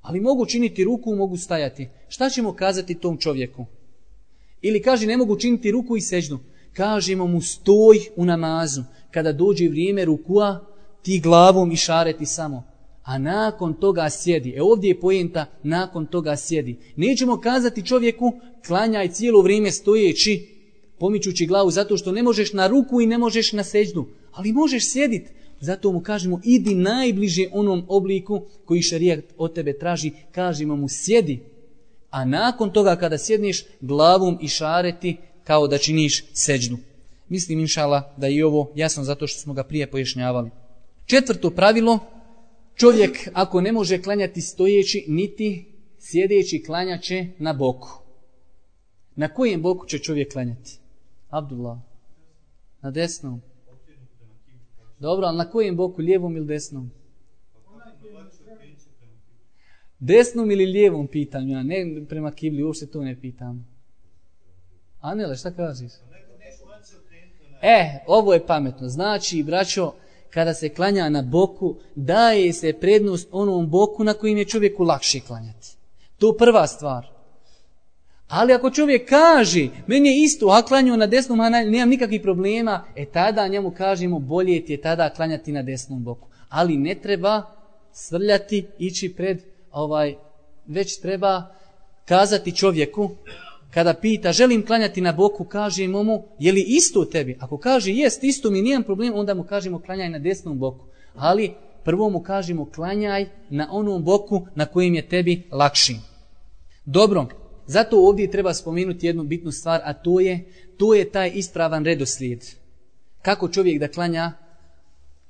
Ali mogu činiti ruku, mogu stajati. Šta ćemo kazati tom čovjeku? Ili kaže ne mogu činiti ruku i seđdu. Kažemo mu stoj u namazu. Kada dođe vrijeme rukua, ti glavom i šareti samo a nakon toga sjedi. E ovdje je pojenta, nakon toga sjedi. Nećemo kazati čovjeku, klanjaj cijelo vrijeme stojeći, pomičući glavu, zato što ne možeš na ruku i ne možeš na seđdu. Ali možeš sjediti. Zato mu kažemo, idi najbliže onom obliku koji šarijat od tebe traži, kažemo mu sjedi. A nakon toga kada sjedniš, glavom i šareti kao da činiš seđdu. Mislim, inšala, da je ovo jasno zato što smo ga prije pojašnjavali. Četvrto pravilo, Čovjek ako ne može klanjati stojeći, niti sjedeći klanjaće na boku. Na kojem boku će čovjek klanjati? Abdullah. Na desnom. Dobro, ali na kojem boku? Lijevom ili desnom? Desnom ili lijevom pitam ja, ne prema kibli, uopšte to ne pitam. Anele, šta kažeš? E, ovo je pametno. Znači, braćo, kada se klanja na boku, daje se prednost onom boku na kojim je čovjeku lakše klanjati. To prva stvar. Ali ako čovjek kaže, meni je isto, a klanju na desnom, a nemam nikakvih problema, e tada njemu kažemo, bolje ti je tada klanjati na desnom boku. Ali ne treba svrljati, ići pred, ovaj, već treba kazati čovjeku, kada pita želim klanjati na boku, kažemo mu je li isto tebi? Ako kaže jest isto mi, nijem problem, onda mu kažemo klanjaj na desnom boku. Ali prvo mu kažemo klanjaj na onom boku na kojim je tebi lakši. Dobro, zato ovdje treba spomenuti jednu bitnu stvar, a to je, to je taj ispravan redoslijed. Kako čovjek da klanja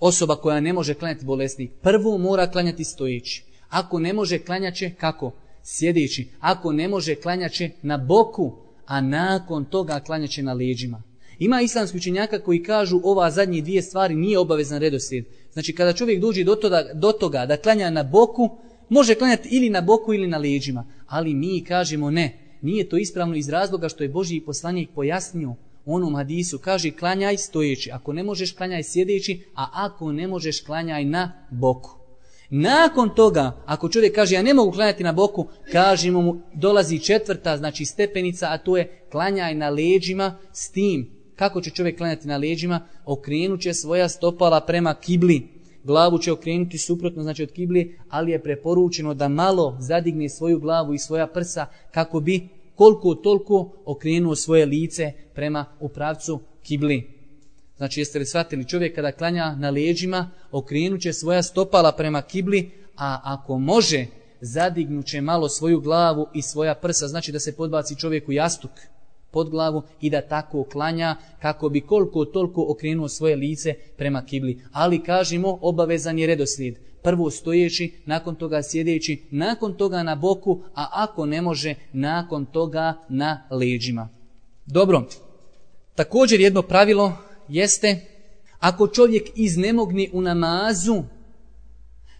osoba koja ne može klanjati bolesnik? Prvo mora klanjati stojeći. Ako ne može klanjaće, kako? sjedeći. Ako ne može, klanjaće na boku, a nakon toga klanjaće na leđima. Ima islamski učenjaka koji kažu ova zadnje dvije stvari nije obavezan redoslijed. Znači kada čovjek dođe do toga, do toga da klanja na boku, može klanjati ili na boku ili na leđima. Ali mi kažemo ne, nije to ispravno iz razloga što je Božji poslanik pojasnio onom hadisu. Kaže klanjaj stojeći, ako ne možeš klanjaj sjedeći, a ako ne možeš klanjaj na boku. Nakon toga, ako čovjek kaže ja ne mogu klanjati na boku, kažemo mu dolazi četvrta, znači stepenica, a to je klanjaj na leđima s tim. Kako će čovjek klanjati na leđima? Okrenut će svoja stopala prema kibli. Glavu će okrenuti suprotno, znači od kibli, ali je preporučeno da malo zadigne svoju glavu i svoja prsa kako bi koliko toliko okrenuo svoje lice prema upravcu kibli. Znači jeste li shvatili, čovjek kada klanja na leđima, okrenut će svoja stopala prema kibli, a ako može, zadignut će malo svoju glavu i svoja prsa, znači da se podbaci čovjeku jastuk pod glavu i da tako klanja kako bi koliko toliko okrenuo svoje lice prema kibli. Ali kažemo, obavezan je redoslijed. Prvo stojeći, nakon toga sjedeći, nakon toga na boku, a ako ne može, nakon toga na leđima. Dobro, također jedno pravilo jeste ako čovjek iznemogni u namazu,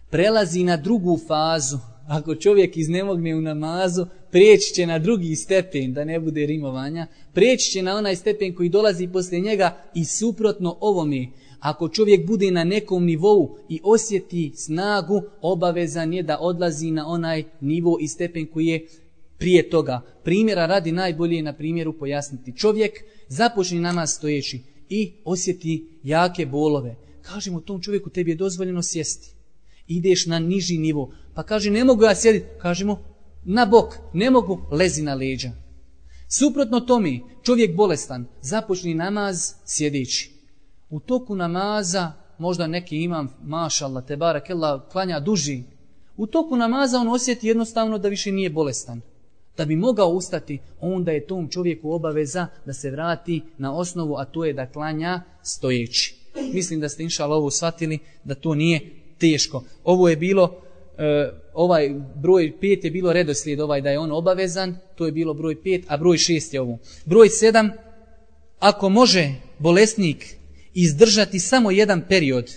prelazi na drugu fazu. Ako čovjek iznemogne u namazu, prijeći će na drugi stepen, da ne bude rimovanja, prijeći će na onaj stepen koji dolazi poslije njega i suprotno ovome. Ako čovjek bude na nekom nivou i osjeti snagu, obavezan je da odlazi na onaj nivo i stepen koji je prije toga. Primjera radi najbolje je na primjeru pojasniti. Čovjek započne namaz stojeći i osjeti jake bolove. Kažemo tom čovjeku, tebi je dozvoljeno sjesti. Ideš na niži nivo. Pa kaže, ne mogu ja sjediti. Kažemo, na bok, ne mogu, lezi na leđa. Suprotno tome, čovjek bolestan, započni namaz sjedeći. U toku namaza, možda neki imam, mašallah, te barakella, klanja duži. U toku namaza on osjeti jednostavno da više nije bolestan. Da bi mogao ustati, onda je tom čovjeku obaveza da se vrati na osnovu, a to je da klanja stojeći. Mislim da ste inšala ovo shvatili, da to nije teško. Ovo je bilo e, ovaj broj 5 je bilo redoslijed ovaj da je on obavezan, to je bilo broj 5, a broj 6 je ovo. Broj 7, ako može bolesnik izdržati samo jedan period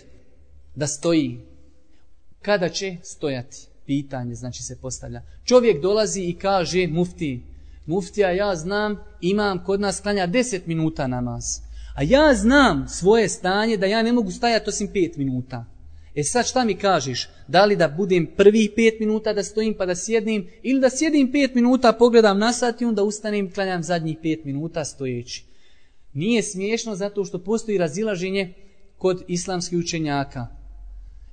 da stoji, kada će stojati? Pitanje znači se postavlja. Čovjek dolazi i kaže mufti, muftija ja znam, imam kod nas klanja 10 minuta namaz. A ja znam svoje stanje da ja ne mogu stajati osim 5 minuta. E sad šta mi kažeš? Da li da budem prvi pet minuta da stojim pa da sjednim ili da sjedim pet minuta, pogledam na sat i onda ustanem i klanjam zadnjih pet minuta stojeći. Nije smiješno zato što postoji razilaženje kod islamskih učenjaka.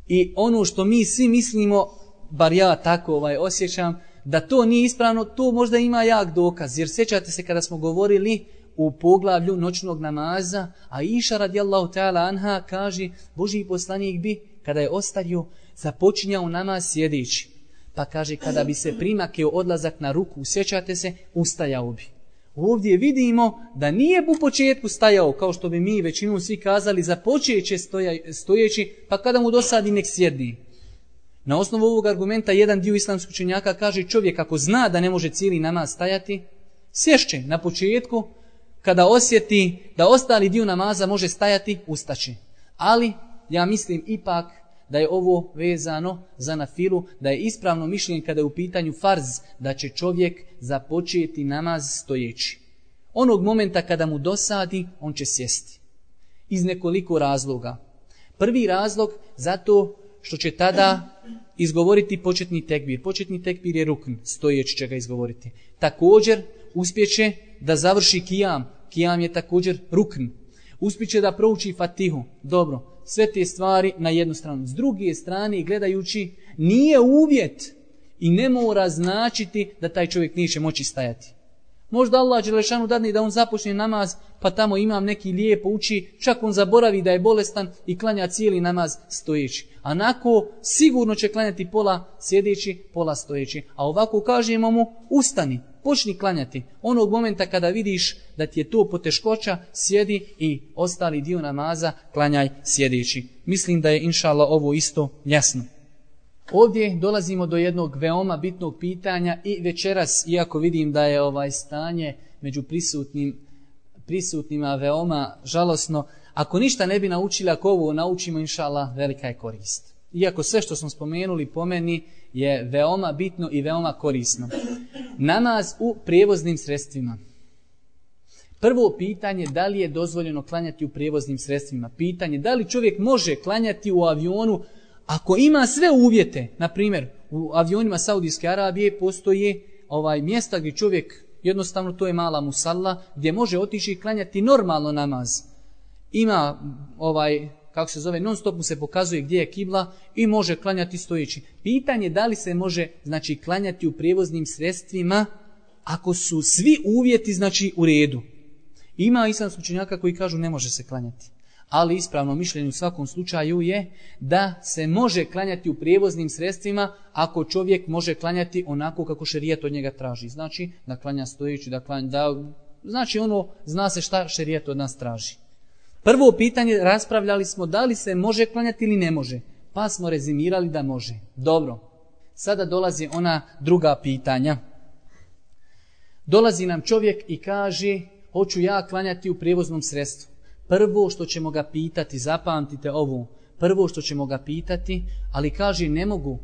I ono što mi svi mislimo, bar ja tako ovaj osjećam, da to nije ispravno, to možda ima jak dokaz. Jer sjećate se kada smo govorili u poglavlju noćnog namaza, a Iša radijallahu ta'ala anha kaže, Boži poslanik bi kada je ostario, započinjao namaz sjedeći. Pa kaže, kada bi se primakio odlazak na ruku, sjećate se, ustajao bi. Ovdje vidimo da nije u početku stajao, kao što bi mi većinom svi kazali, započeće stojeći, pa kada mu dosadi nek sjedni. Na osnovu ovog argumenta jedan dio islamskog učenjaka kaže čovjek ako zna da ne može cijeli namaz stajati, sješće na početku, kada osjeti da ostali dio namaza može stajati, ustaće. Ali ja mislim ipak da je ovo vezano za nafilu, da je ispravno mišljenje kada je u pitanju farz, da će čovjek započeti namaz stojeći. Onog momenta kada mu dosadi, on će sjesti. Iz nekoliko razloga. Prvi razlog zato što će tada izgovoriti početni tekbir. Početni tekbir je rukn, stojeći će ga izgovoriti. Također uspjeće da završi kijam. Kijam je također rukn. Uspjeće da prouči fatihu. Dobro, sve te stvari na jednu stranu. S druge strane, gledajući, nije uvjet i ne mora značiti da taj čovjek neće moći stajati. Možda Allah Đelešanu dadne da on započne namaz, pa tamo imam neki lijepo uči, čak on zaboravi da je bolestan i klanja cijeli namaz stojeći. A nako sigurno će klanjati pola sjedeći, pola stojeći. A ovako kažemo mu, ustani, počni klanjati. Onog momenta kada vidiš da ti je to poteškoća, sjedi i ostali dio namaza klanjaj sjedeći. Mislim da je inšala ovo isto jasno. Ovdje dolazimo do jednog veoma bitnog pitanja i večeras, iako vidim da je ovaj stanje među prisutnim, prisutnima veoma žalosno, ako ništa ne bi naučili, ako ovo naučimo, inšala, velika je korist. Iako sve što smo spomenuli po meni je veoma bitno i veoma korisno. Namaz u prijevoznim sredstvima. Prvo pitanje da li je dozvoljeno klanjati u prijevoznim sredstvima. Pitanje da li čovjek može klanjati u avionu ako ima sve uvjete. Na primjer, u avionima Saudijske Arabije postoje ovaj mjesta gdje čovjek jednostavno to je mala musalla gdje može otići i klanjati normalno namaz. Ima ovaj kako se zove, non stop mu se pokazuje gdje je kibla i može klanjati stojeći. Pitanje da li se može znači klanjati u prijevoznim sredstvima ako su svi uvjeti znači u redu. Ima islamskih učenjaka koji kažu ne može se klanjati. Ali ispravno mišljenje u svakom slučaju je da se može klanjati u prijevoznim sredstvima ako čovjek može klanjati onako kako šerijet od njega traži. Znači da klanja stojeći, da klanja, da, znači ono zna se šta šerijet od nas traži. Prvo pitanje raspravljali smo da li se može klanjati ili ne može. Pa smo rezimirali da može. Dobro. Sada dolazi ona druga pitanja. Dolazi nam čovjek i kaže hoću ja klanjati u prijevoznom sredstvu. Prvo što ćemo ga pitati, zapamtite ovo, prvo što ćemo ga pitati, ali kaže ne mogu,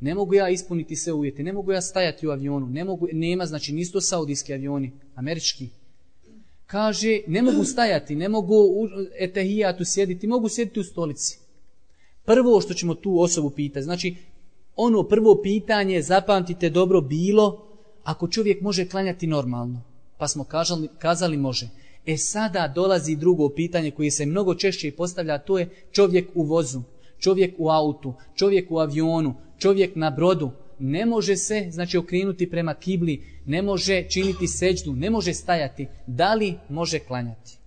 ne mogu ja ispuniti sve uvjete, ne mogu ja stajati u avionu, ne mogu, nema, znači nisu to saudijski avioni, američki. Kaže, ne mogu stajati, ne mogu u etehijatu sjediti, mogu sjediti u stolici. Prvo što ćemo tu osobu pitati, znači ono prvo pitanje, zapamtite dobro, bilo ako čovjek može klanjati normalno. Pa smo kazali, kazali može. E sada dolazi drugo pitanje koje se mnogo češće postavlja, to je čovjek u vozu, čovjek u autu, čovjek u avionu, čovjek na brodu. Ne može se, znači, okrenuti prema kibli, ne može činiti seđdu, ne može stajati. Da li može klanjati?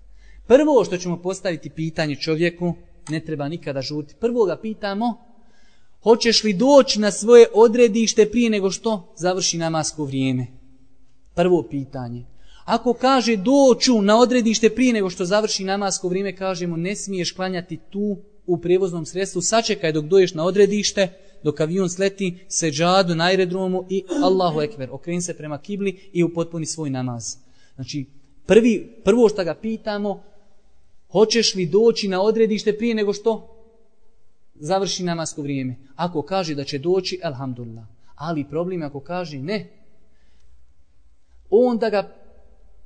Prvo što ćemo postaviti pitanje čovjeku, ne treba nikada žuti. Prvo ga pitamo, hoćeš li doći na svoje odredište prije nego što završi namasko vrijeme? Prvo pitanje. Ako kaže doću na odredište prije nego što završi namasko vrijeme, kažemo ne smiješ klanjati tu u prijevoznom sredstvu, sačekaj dok doješ na odredište, dok avion sleti, seđadu na aerodromu i Allahu ekber, okreni se prema kibli i upotpuni svoj namaz. Znači, prvi, prvo što ga pitamo, hoćeš li doći na odredište prije nego što završi namasko vrijeme. Ako kaže da će doći, alhamdulillah. Ali problem ako kaže ne, onda ga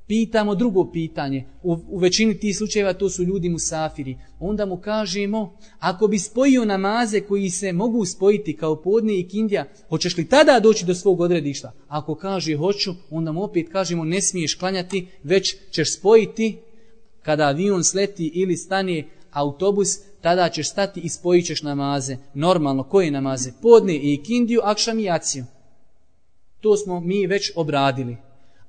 pitamo drugo pitanje. U, u većini tih slučajeva to su ljudi musafiri. Onda mu kažemo, ako bi spojio namaze koji se mogu spojiti kao podne i kindija, hoćeš li tada doći do svog odredišta? Ako kaže hoću, onda mu opet kažemo ne smiješ klanjati, već ćeš spojiti kada avion sleti ili stane autobus, tada ćeš stati i spojit ćeš namaze. Normalno, koje namaze? Podne i kindiju, akšam i jaciju. To smo mi već obradili.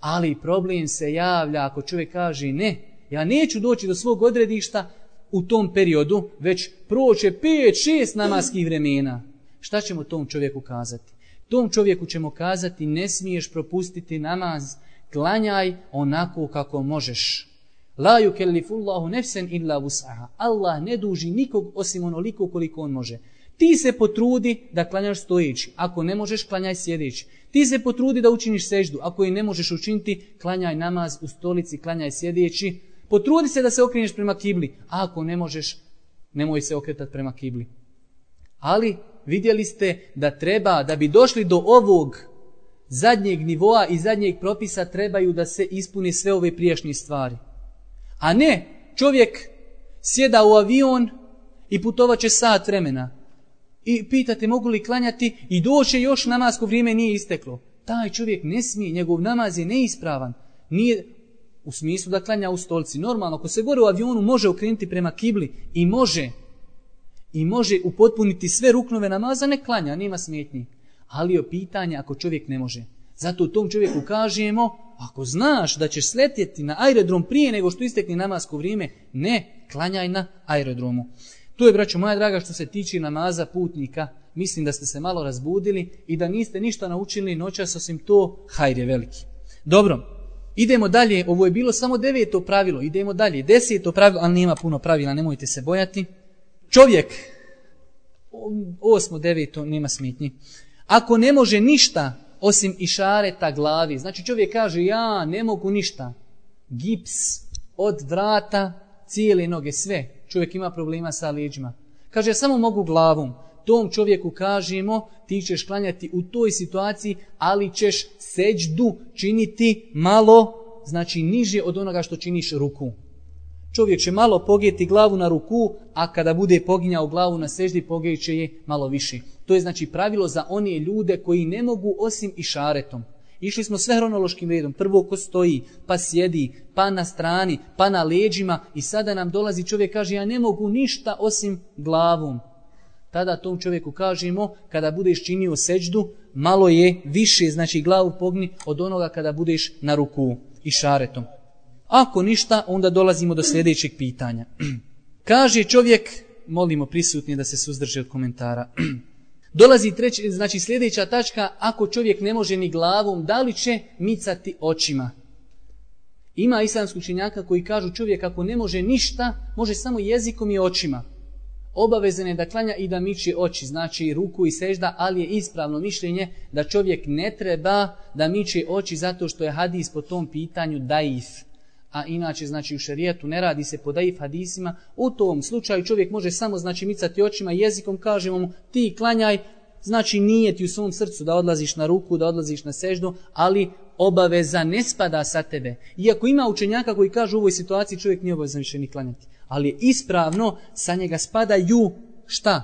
Ali problem se javlja ako čovjek kaže ne, ja neću doći do svog odredišta u tom periodu, već proće 5-6 namaskih vremena. Šta ćemo tom čovjeku kazati? Tom čovjeku ćemo kazati ne smiješ propustiti namaz, klanjaj onako kako možeš. La yukellifullahu nefsen illa vus'aha. Allah ne duži nikog osim onoliko koliko on može. Ti se potrudi da klanjaš stojeći. Ako ne možeš, klanjaj sjedeći. Ti se potrudi da učiniš seždu. Ako je ne možeš učiniti, klanjaj namaz u stolici, klanjaj sjedeći. Potrudi se da se okreneš prema kibli. A ako ne možeš, nemoj se okretati prema kibli. Ali vidjeli ste da treba, da bi došli do ovog zadnjeg nivoa i zadnjeg propisa, trebaju da se ispuni sve ove prijašnje stvari. A ne, čovjek sjeda u avion i putovat će sat vremena. I pitate mogu li klanjati i doće još namasko vrijeme nije isteklo. Taj čovjek ne smije, njegov namaz je neispravan. Nije u smislu da klanja u stolci. Normalno, ako se gore u avionu može okrenuti prema kibli i može i može upotpuniti sve ruknove namaza, ne klanja, nema smetnji. Ali je pitanje ako čovjek ne može. Zato tom čovjeku kažemo, ako znaš da ćeš sletjeti na aerodrom prije nego što istekne namasko vrijeme, ne, klanjaj na aerodromu. To je, braćo moja draga, što se tiče namaza putnika. Mislim da ste se malo razbudili i da niste ništa naučili noćas, osim to, hajde veliki. Dobro, idemo dalje. Ovo je bilo samo deveto pravilo. Idemo dalje. Deseto pravilo, ali nema puno pravila, nemojte se bojati. Čovjek, osmo, deveto, nema smitnji. Ako ne može ništa osim išareta glavi, znači čovjek kaže ja ne mogu ništa. Gips od vrata, cijele noge, sve čovjek ima problema sa leđima. Kaže, samo mogu glavom. Tom čovjeku kažemo, ti ćeš klanjati u toj situaciji, ali ćeš seđdu činiti malo, znači niže od onoga što činiš ruku. Čovjek će malo pogijeti glavu na ruku, a kada bude poginjao glavu na seždi, pogijet će je malo više. To je znači pravilo za one ljude koji ne mogu osim i šaretom. Išli smo sve hronološkim redom. Prvo ko stoji, pa sjedi, pa na strani, pa na leđima i sada nam dolazi čovjek kaže ja ne mogu ništa osim glavom. Tada tom čovjeku kažemo kada budeš činio seđdu malo je više, znači glavu pogni od onoga kada budeš na ruku i šaretom. Ako ništa, onda dolazimo do sljedećeg pitanja. kaže čovjek, molimo prisutni da se suzdrže od komentara. Dolazi treći, znači sljedeća tačka, ako čovjek ne može ni glavom, da li će micati očima? Ima islamskog učenjaka koji kažu čovjek ako ne može ništa, može samo jezikom i očima. Obavezan je da klanja i da miči oči, znači ruku i sežda, ali je ispravno mišljenje da čovjek ne treba da miče oči zato što je hadis po tom pitanju daif. A inače, znači u šerijetu ne radi se po daif hadisima. U tom slučaju čovjek može samo znači micati očima jezikom, kažemo mu ti klanjaj Znači nije ti u svom srcu da odlaziš na ruku, da odlaziš na seždu, ali obaveza ne spada sa tebe. Iako ima učenjaka koji kažu u ovoj situaciji čovjek nije obavezan više ni klanjati. Ali ispravno sa njega spadaju šta?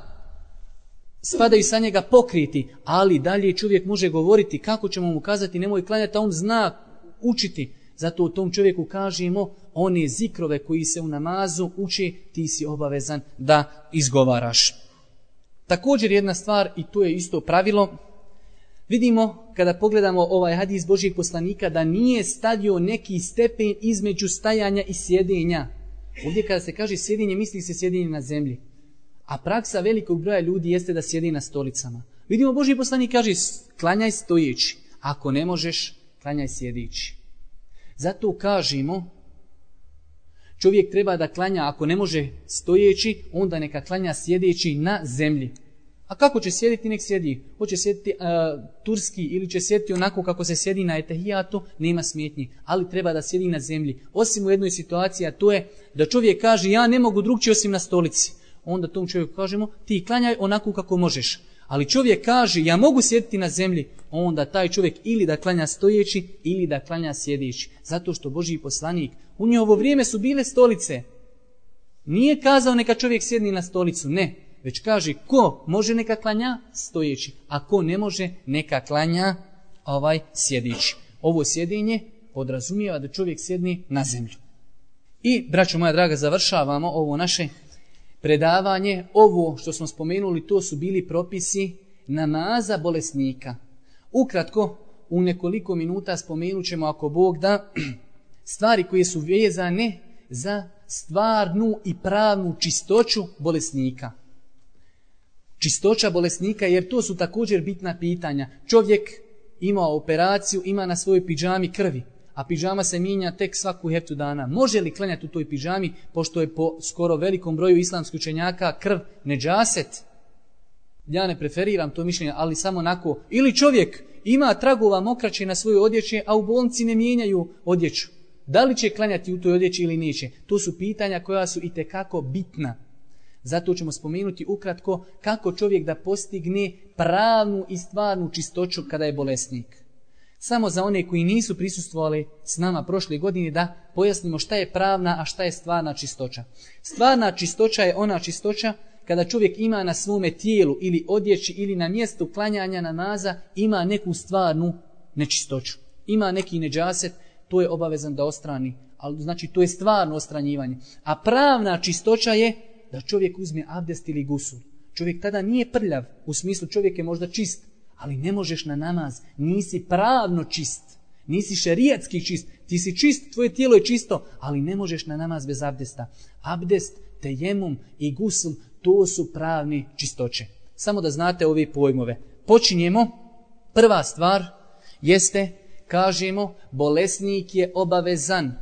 Spadaju sa njega pokriti, ali dalje čovjek može govoriti kako ćemo mu kazati nemoj klanjati, a on zna učiti. Zato tom čovjeku kažemo one zikrove koji se u namazu uči, ti si obavezan da izgovaraš. Također jedna stvar, i to je isto pravilo, vidimo kada pogledamo ovaj hadis Božijeg poslanika da nije stavio neki stepen između stajanja i sjedenja. Ovdje kada se kaže sjedinje, misli se sjedinje na zemlji. A praksa velikog broja ljudi jeste da sjedi na stolicama. Vidimo Božji poslanik kaže klanjaj stojeći. Ako ne možeš, klanjaj sjedići. Zato kažemo čovjek treba da klanja ako ne može stojeći, onda neka klanja sjedeći na zemlji. A kako će sjediti, nek sjedi. Hoće sjediti turski ili će sjediti onako kako se sjedi na etehijatu, nema smjetnji. Ali treba da sjedi na zemlji. Osim u jednoj situaciji, a to je da čovjek kaže ja ne mogu drugčije osim na stolici. Onda tom čovjeku kažemo ti klanjaj onako kako možeš. Ali čovjek kaže ja mogu sjediti na zemlji, onda taj čovjek ili da klanja stojeći ili da klanja sjedići. Zato što Božji poslanik, u njegovo vrijeme su bile stolice. Nije kazao neka čovjek sjedni na stolicu, ne. Već kaže ko može neka klanja stojeći, a ko ne može neka klanja ovaj sjedići. Ovo sjedinje podrazumijeva da čovjek sjedni na zemlju. I, braćo moja draga, završavamo ovo naše predavanje. Ovo što smo spomenuli, to su bili propisi namaza bolesnika. Ukratko, u nekoliko minuta spomenut ćemo, ako Bog da, stvari koje su vezane za stvarnu i pravnu čistoću bolesnika. Čistoća bolesnika, jer to su također bitna pitanja. Čovjek ima operaciju, ima na svojoj piđami krvi, a piđama se mijenja tek svaku heftu dana. Može li klanjati u toj piđami, pošto je po skoro velikom broju islamskih učenjaka krv neđaset? Ja ne preferiram to mišljenje, ali samo onako. Ili čovjek ima tragova mokraće na svojoj odjeći, a u bolnici ne mijenjaju odjeću. Da li će klanjati u toj odjeći ili neće? To su pitanja koja su i tekako bitna. Zato ćemo spomenuti ukratko kako čovjek da postigne pravnu i stvarnu čistoću kada je bolesnik. Samo za one koji nisu prisustvovali s nama prošle godine da pojasnimo šta je pravna, a šta je stvarna čistoća. Stvarna čistoća je ona čistoća kada čovjek ima na svome tijelu ili odjeći ili na mjestu klanjanja namaza ima neku stvarnu nečistoću. Ima neki neđaset, to je obavezan da ostrani. Ali znači to je stvarno ostranjivanje. A pravna čistoća je da čovjek uzme abdest ili gusul. Čovjek tada nije prljav, u smislu čovjek je možda čist, ali ne možeš na namaz, nisi pravno čist, nisi šerijatski čist, ti si čist, tvoje tijelo je čisto, ali ne možeš na namaz bez abdesta. Abdest, tejemum i gusul, to su pravni čistoće. Samo da znate ove pojmove. Počinjemo, prva stvar jeste, kažemo, bolesnik je obavezan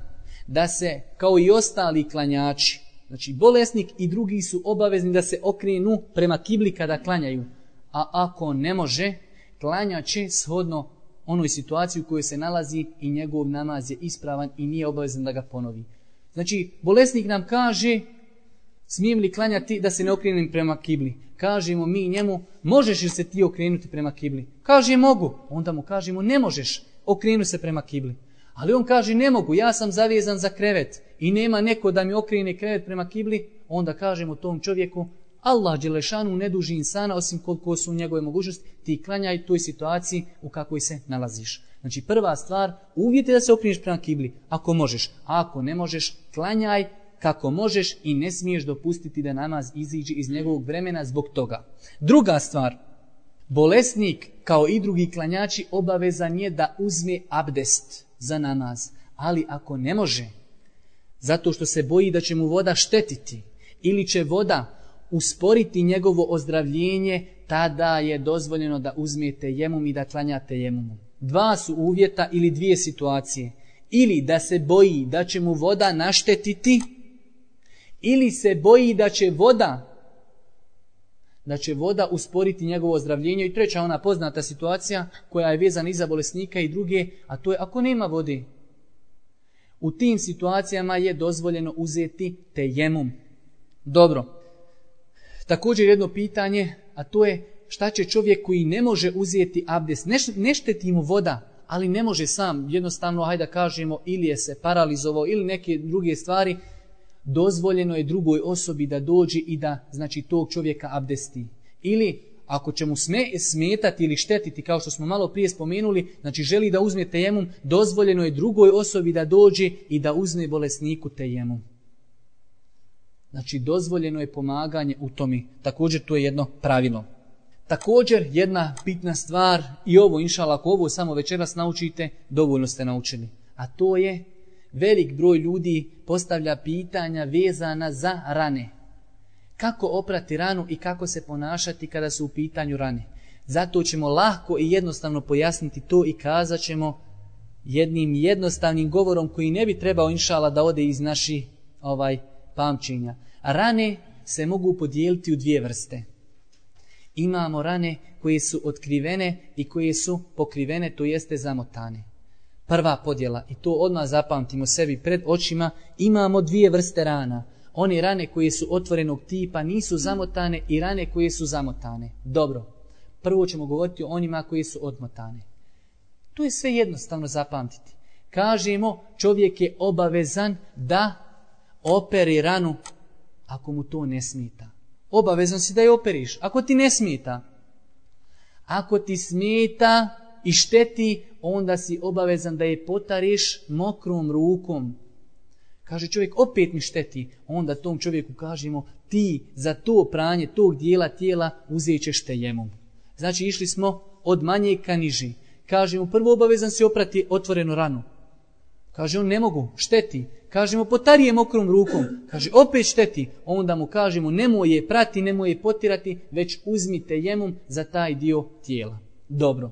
da se, kao i ostali klanjači, Znači, bolesnik i drugi su obavezni da se okrenu prema kibli kada klanjaju. A ako ne može, klanja će shodno onoj situaciji u kojoj se nalazi i njegov namaz je ispravan i nije obavezan da ga ponovi. Znači, bolesnik nam kaže, smijem li klanjati da se ne okrenem prema kibli? Kažemo mi njemu, možeš li se ti okrenuti prema kibli? Kaže, mogu. Onda mu kažemo, ne možeš, okrenu se prema kibli. Ali on kaže ne mogu, ja sam zavezan za krevet i nema neko da mi okrene krevet prema kibli, onda kažemo tom čovjeku Allah Đelešanu ne duži insana osim koliko su njegove mogućnosti, ti klanjaj toj situaciji u kakvoj se nalaziš. Znači prva stvar, uvjet je da se okreneš prema kibli, ako možeš. A ako ne možeš, klanjaj kako možeš i ne smiješ dopustiti da namaz iziđe iz njegovog vremena zbog toga. Druga stvar, bolesnik kao i drugi klanjači obavezan je da uzme abdest za namaz. Ali ako ne može, zato što se boji da će mu voda štetiti ili će voda usporiti njegovo ozdravljenje, tada je dozvoljeno da uzmete jemum i da klanjate jemumom. Dva su uvjeta ili dvije situacije. Ili da se boji da će mu voda naštetiti, ili se boji da će voda da će voda usporiti njegovo ozdravljenje. I treća ona poznata situacija koja je vezana i bolesnika i druge, a to je ako nema vode. U tim situacijama je dozvoljeno uzeti tejemum. Dobro. Također jedno pitanje, a to je šta će čovjek koji ne može uzeti abdest, ne, ne šteti mu voda, ali ne može sam, jednostavno, hajde da kažemo, ili je se paralizovao, ili neke druge stvari, dozvoljeno je drugoj osobi da dođe i da, znači, tog čovjeka abdesti. Ili, ako će mu sme, smetati ili štetiti, kao što smo malo prije spomenuli, znači želi da uzme tejemum, dozvoljeno je drugoj osobi da dođe i da uzme bolesniku tejemum. Znači, dozvoljeno je pomaganje u tomi. Također, to je jedno pravilo. Također, jedna bitna stvar, i ovo, inšala, ako ovo samo večeras naučite, dovoljno ste naučili. A to je, velik broj ljudi postavlja pitanja vezana za rane. Kako oprati ranu i kako se ponašati kada su u pitanju rane. Zato ćemo lahko i jednostavno pojasniti to i kazat ćemo jednim jednostavnim govorom koji ne bi trebao inšala da ode iz naši ovaj pamćenja. Rane se mogu podijeliti u dvije vrste. Imamo rane koje su otkrivene i koje su pokrivene, to jeste zamotane. Prva podjela, i to odmah zapamtimo sebi pred očima, imamo dvije vrste rana. One rane koje su otvorenog tipa nisu zamotane i rane koje su zamotane. Dobro, prvo ćemo govoriti o onima koje su odmotane. To je sve jednostavno zapamtiti. Kažemo, čovjek je obavezan da operi ranu ako mu to ne smita. Obavezan si da je operiš. Ako ti ne smita. Ako ti smita i šteti, onda si obavezan da je potariš mokrom rukom. Kaže čovjek, opet mi šteti. Onda tom čovjeku kažemo, ti za to pranje tog dijela tijela uzet ćeš tejemom. Znači išli smo od manje ka niži. Kažemo, prvo obavezan si oprati otvorenu ranu. Kaže on, ne mogu, šteti. Kažemo, potari je mokrom rukom. Kaže, opet šteti. Onda mu kažemo, nemoj je prati, nemoj je potirati, već uzmite jemom za taj dio tijela. Dobro.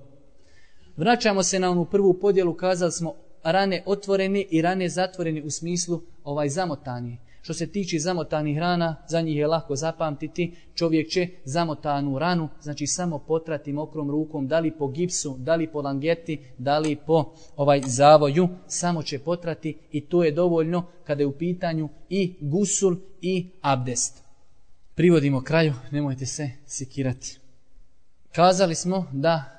Vraćamo se na onu prvu podjelu, kazali smo rane otvorene i rane zatvorene u smislu ovaj zamotanje. Što se tiče zamotanih rana, za njih je lako zapamtiti, čovjek će zamotanu ranu, znači samo potrati mokrom rukom, da li po gipsu, da li po langeti, da li po ovaj zavoju, samo će potrati i to je dovoljno kada je u pitanju i gusul i abdest. Privodimo kraju, nemojte se sikirati. Kazali smo da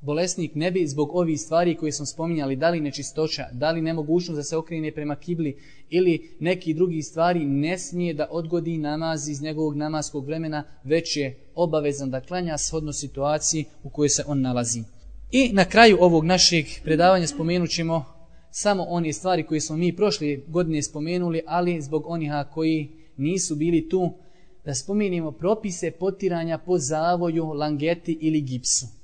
bolesnik ne bi zbog ovih stvari koje smo spominjali, da li nečistoća, da li nemogućnost da se okrene prema kibli ili neki drugi stvari, ne smije da odgodi namaz iz njegovog namaskog vremena, već je obavezan da klanja shodno situaciji u kojoj se on nalazi. I na kraju ovog našeg predavanja spomenut ćemo samo one stvari koje smo mi prošle godine spomenuli, ali zbog onih koji nisu bili tu, da spomenimo propise potiranja po zavoju, langeti ili gipsu.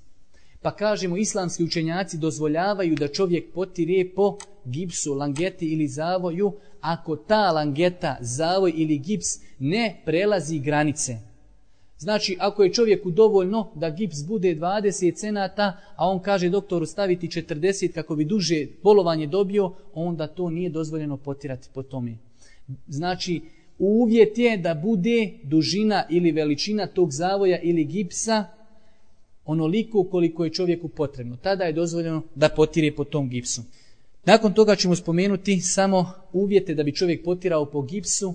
Pa kažemo, islamski učenjaci dozvoljavaju da čovjek potire po gipsu, langeti ili zavoju, ako ta langeta, zavoj ili gips ne prelazi granice. Znači, ako je čovjeku dovoljno da gips bude 20 cenata, a on kaže doktoru staviti 40 kako bi duže bolovanje dobio, onda to nije dozvoljeno potirati po tome. Znači, uvjet je da bude dužina ili veličina tog zavoja ili gipsa onoliko koliko je čovjeku potrebno. Tada je dozvoljeno da potire po tom gipsu. Nakon toga ćemo spomenuti samo uvjete da bi čovjek potirao po gipsu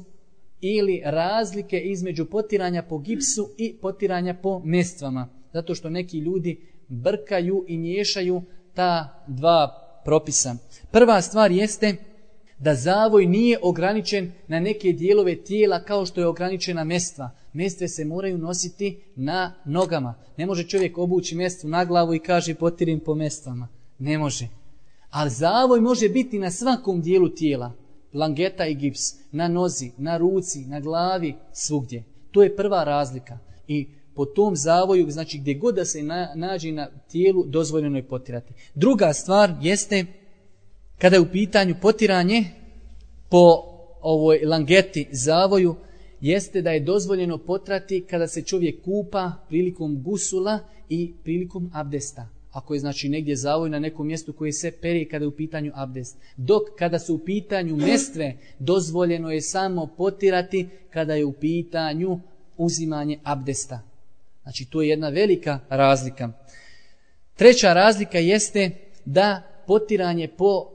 ili razlike između potiranja po gipsu i potiranja po mestvama. Zato što neki ljudi brkaju i miješaju ta dva propisa. Prva stvar jeste da zavoj nije ograničen na neke dijelove tijela kao što je ograničena mestva. Mestve se moraju nositi na nogama. Ne može čovjek obući mestvu na glavu i kaže potirim po mestvama. Ne može. Ali zavoj može biti na svakom dijelu tijela. Langeta i gips. Na nozi, na ruci, na glavi, svugdje. To je prva razlika. I po tom zavoju, znači gdje god da se na, nađe na tijelu, dozvoljeno je potirati. Druga stvar jeste kada je u pitanju potiranje po ovoj langeti zavoju, jeste da je dozvoljeno potrati kada se čovjek kupa prilikom gusula i prilikom abdesta. Ako je znači negdje zavoj na nekom mjestu koji se peri kada je u pitanju abdest. Dok kada su u pitanju mestve, dozvoljeno je samo potirati kada je u pitanju uzimanje abdesta. Znači to je jedna velika razlika. Treća razlika jeste da potiranje po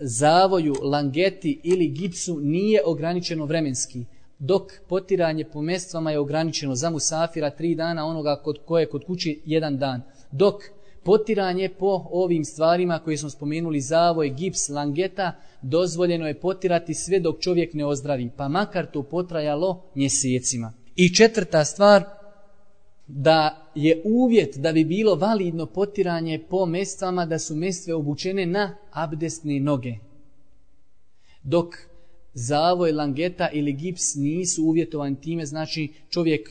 zavoju, langeti ili gipsu nije ograničeno vremenski. Dok potiranje po mestvama je ograničeno za musafira tri dana, onoga kod koje kod kući jedan dan. Dok potiranje po ovim stvarima koje smo spomenuli, zavoj, gips, langeta, dozvoljeno je potirati sve dok čovjek ne ozdravi, pa makar to potrajalo mjesecima. I četvrta stvar, da je uvjet da bi bilo validno potiranje po mestvama da su mestve obučene na abdesne noge. Dok zavoj, langeta ili gips nisu uvjetovani time, znači čovjek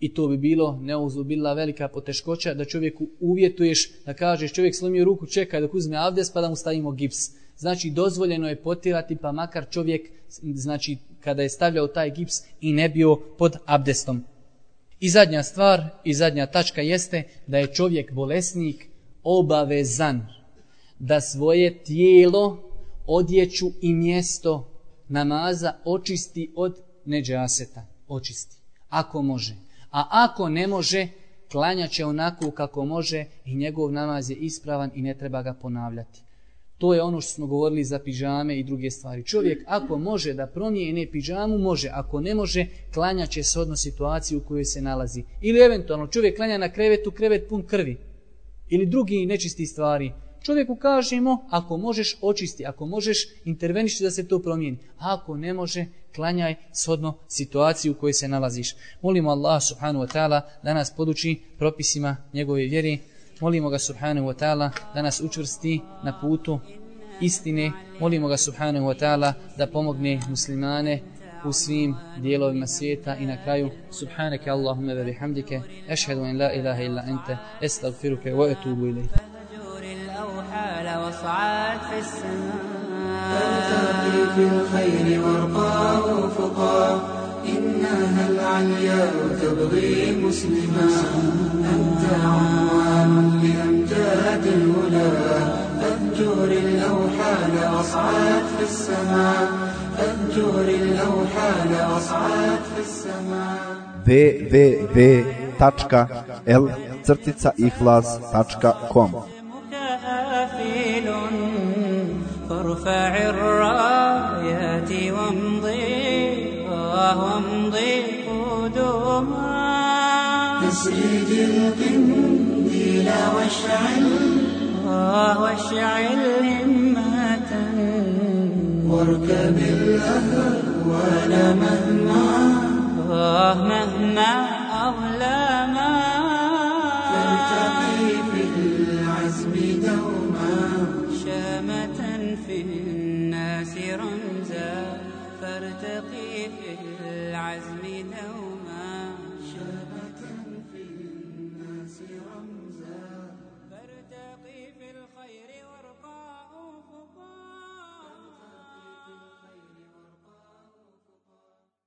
i to bi bilo neuzubila velika poteškoća da čovjeku uvjetuješ da kažeš čovjek slomio ruku čekaj dok uzme avdes pa da mu stavimo gips. Znači dozvoljeno je potirati pa makar čovjek znači kada je stavljao taj gips i ne bio pod abdestom. I zadnja stvar i zadnja tačka jeste da je čovjek bolesnik obavezan da svoje tijelo, odjeću i mjesto namaza očisti od neđaseta. Očisti. Ako može. A ako ne može, klanja će onako kako može i njegov namaz je ispravan i ne treba ga ponavljati. To je ono što smo govorili za pižame i druge stvari. Čovjek ako može da promijene pižamu, može. Ako ne može, klanja će se odno situaciju u kojoj se nalazi. Ili eventualno čovjek klanja na krevetu, krevet pun krvi. Ili drugi nečisti stvari. Čovjeku kažemo, ako možeš očisti, ako možeš interveništi da se to promijeni. A ako ne može, klanjaj shodno situaciju u kojoj se nalaziš. Molimo Allah subhanahu wa ta'ala da nas poduči propisima njegove vjeri. Molimo ga subhanahu wa ta'ala da nas učvrsti na putu istine. Molimo ga subhanahu wa ta'ala da pomogne muslimane u svim dijelovima svijeta i na kraju subhanaka Allahumma wa bihamdike ashhadu an la ilaha illa anta astaghfiruka wa atubu ilaih الأوحال وصعد في السماء. فلتقي في الخير وارقى أفقا إنها العلياء تبغي مسلما. أنت عنوان لأمجاد الهدى. فانجر الأوحال واصعد في السماء. فانجر الأوحال واصعد في السماء. www.l-ihlas.com كافل فارفع الرايات وامضي آه وامضي قدما تسجد القنديل واشعل آه واشعل همة. واركب الأهوال مهما. آه مهما أظلما.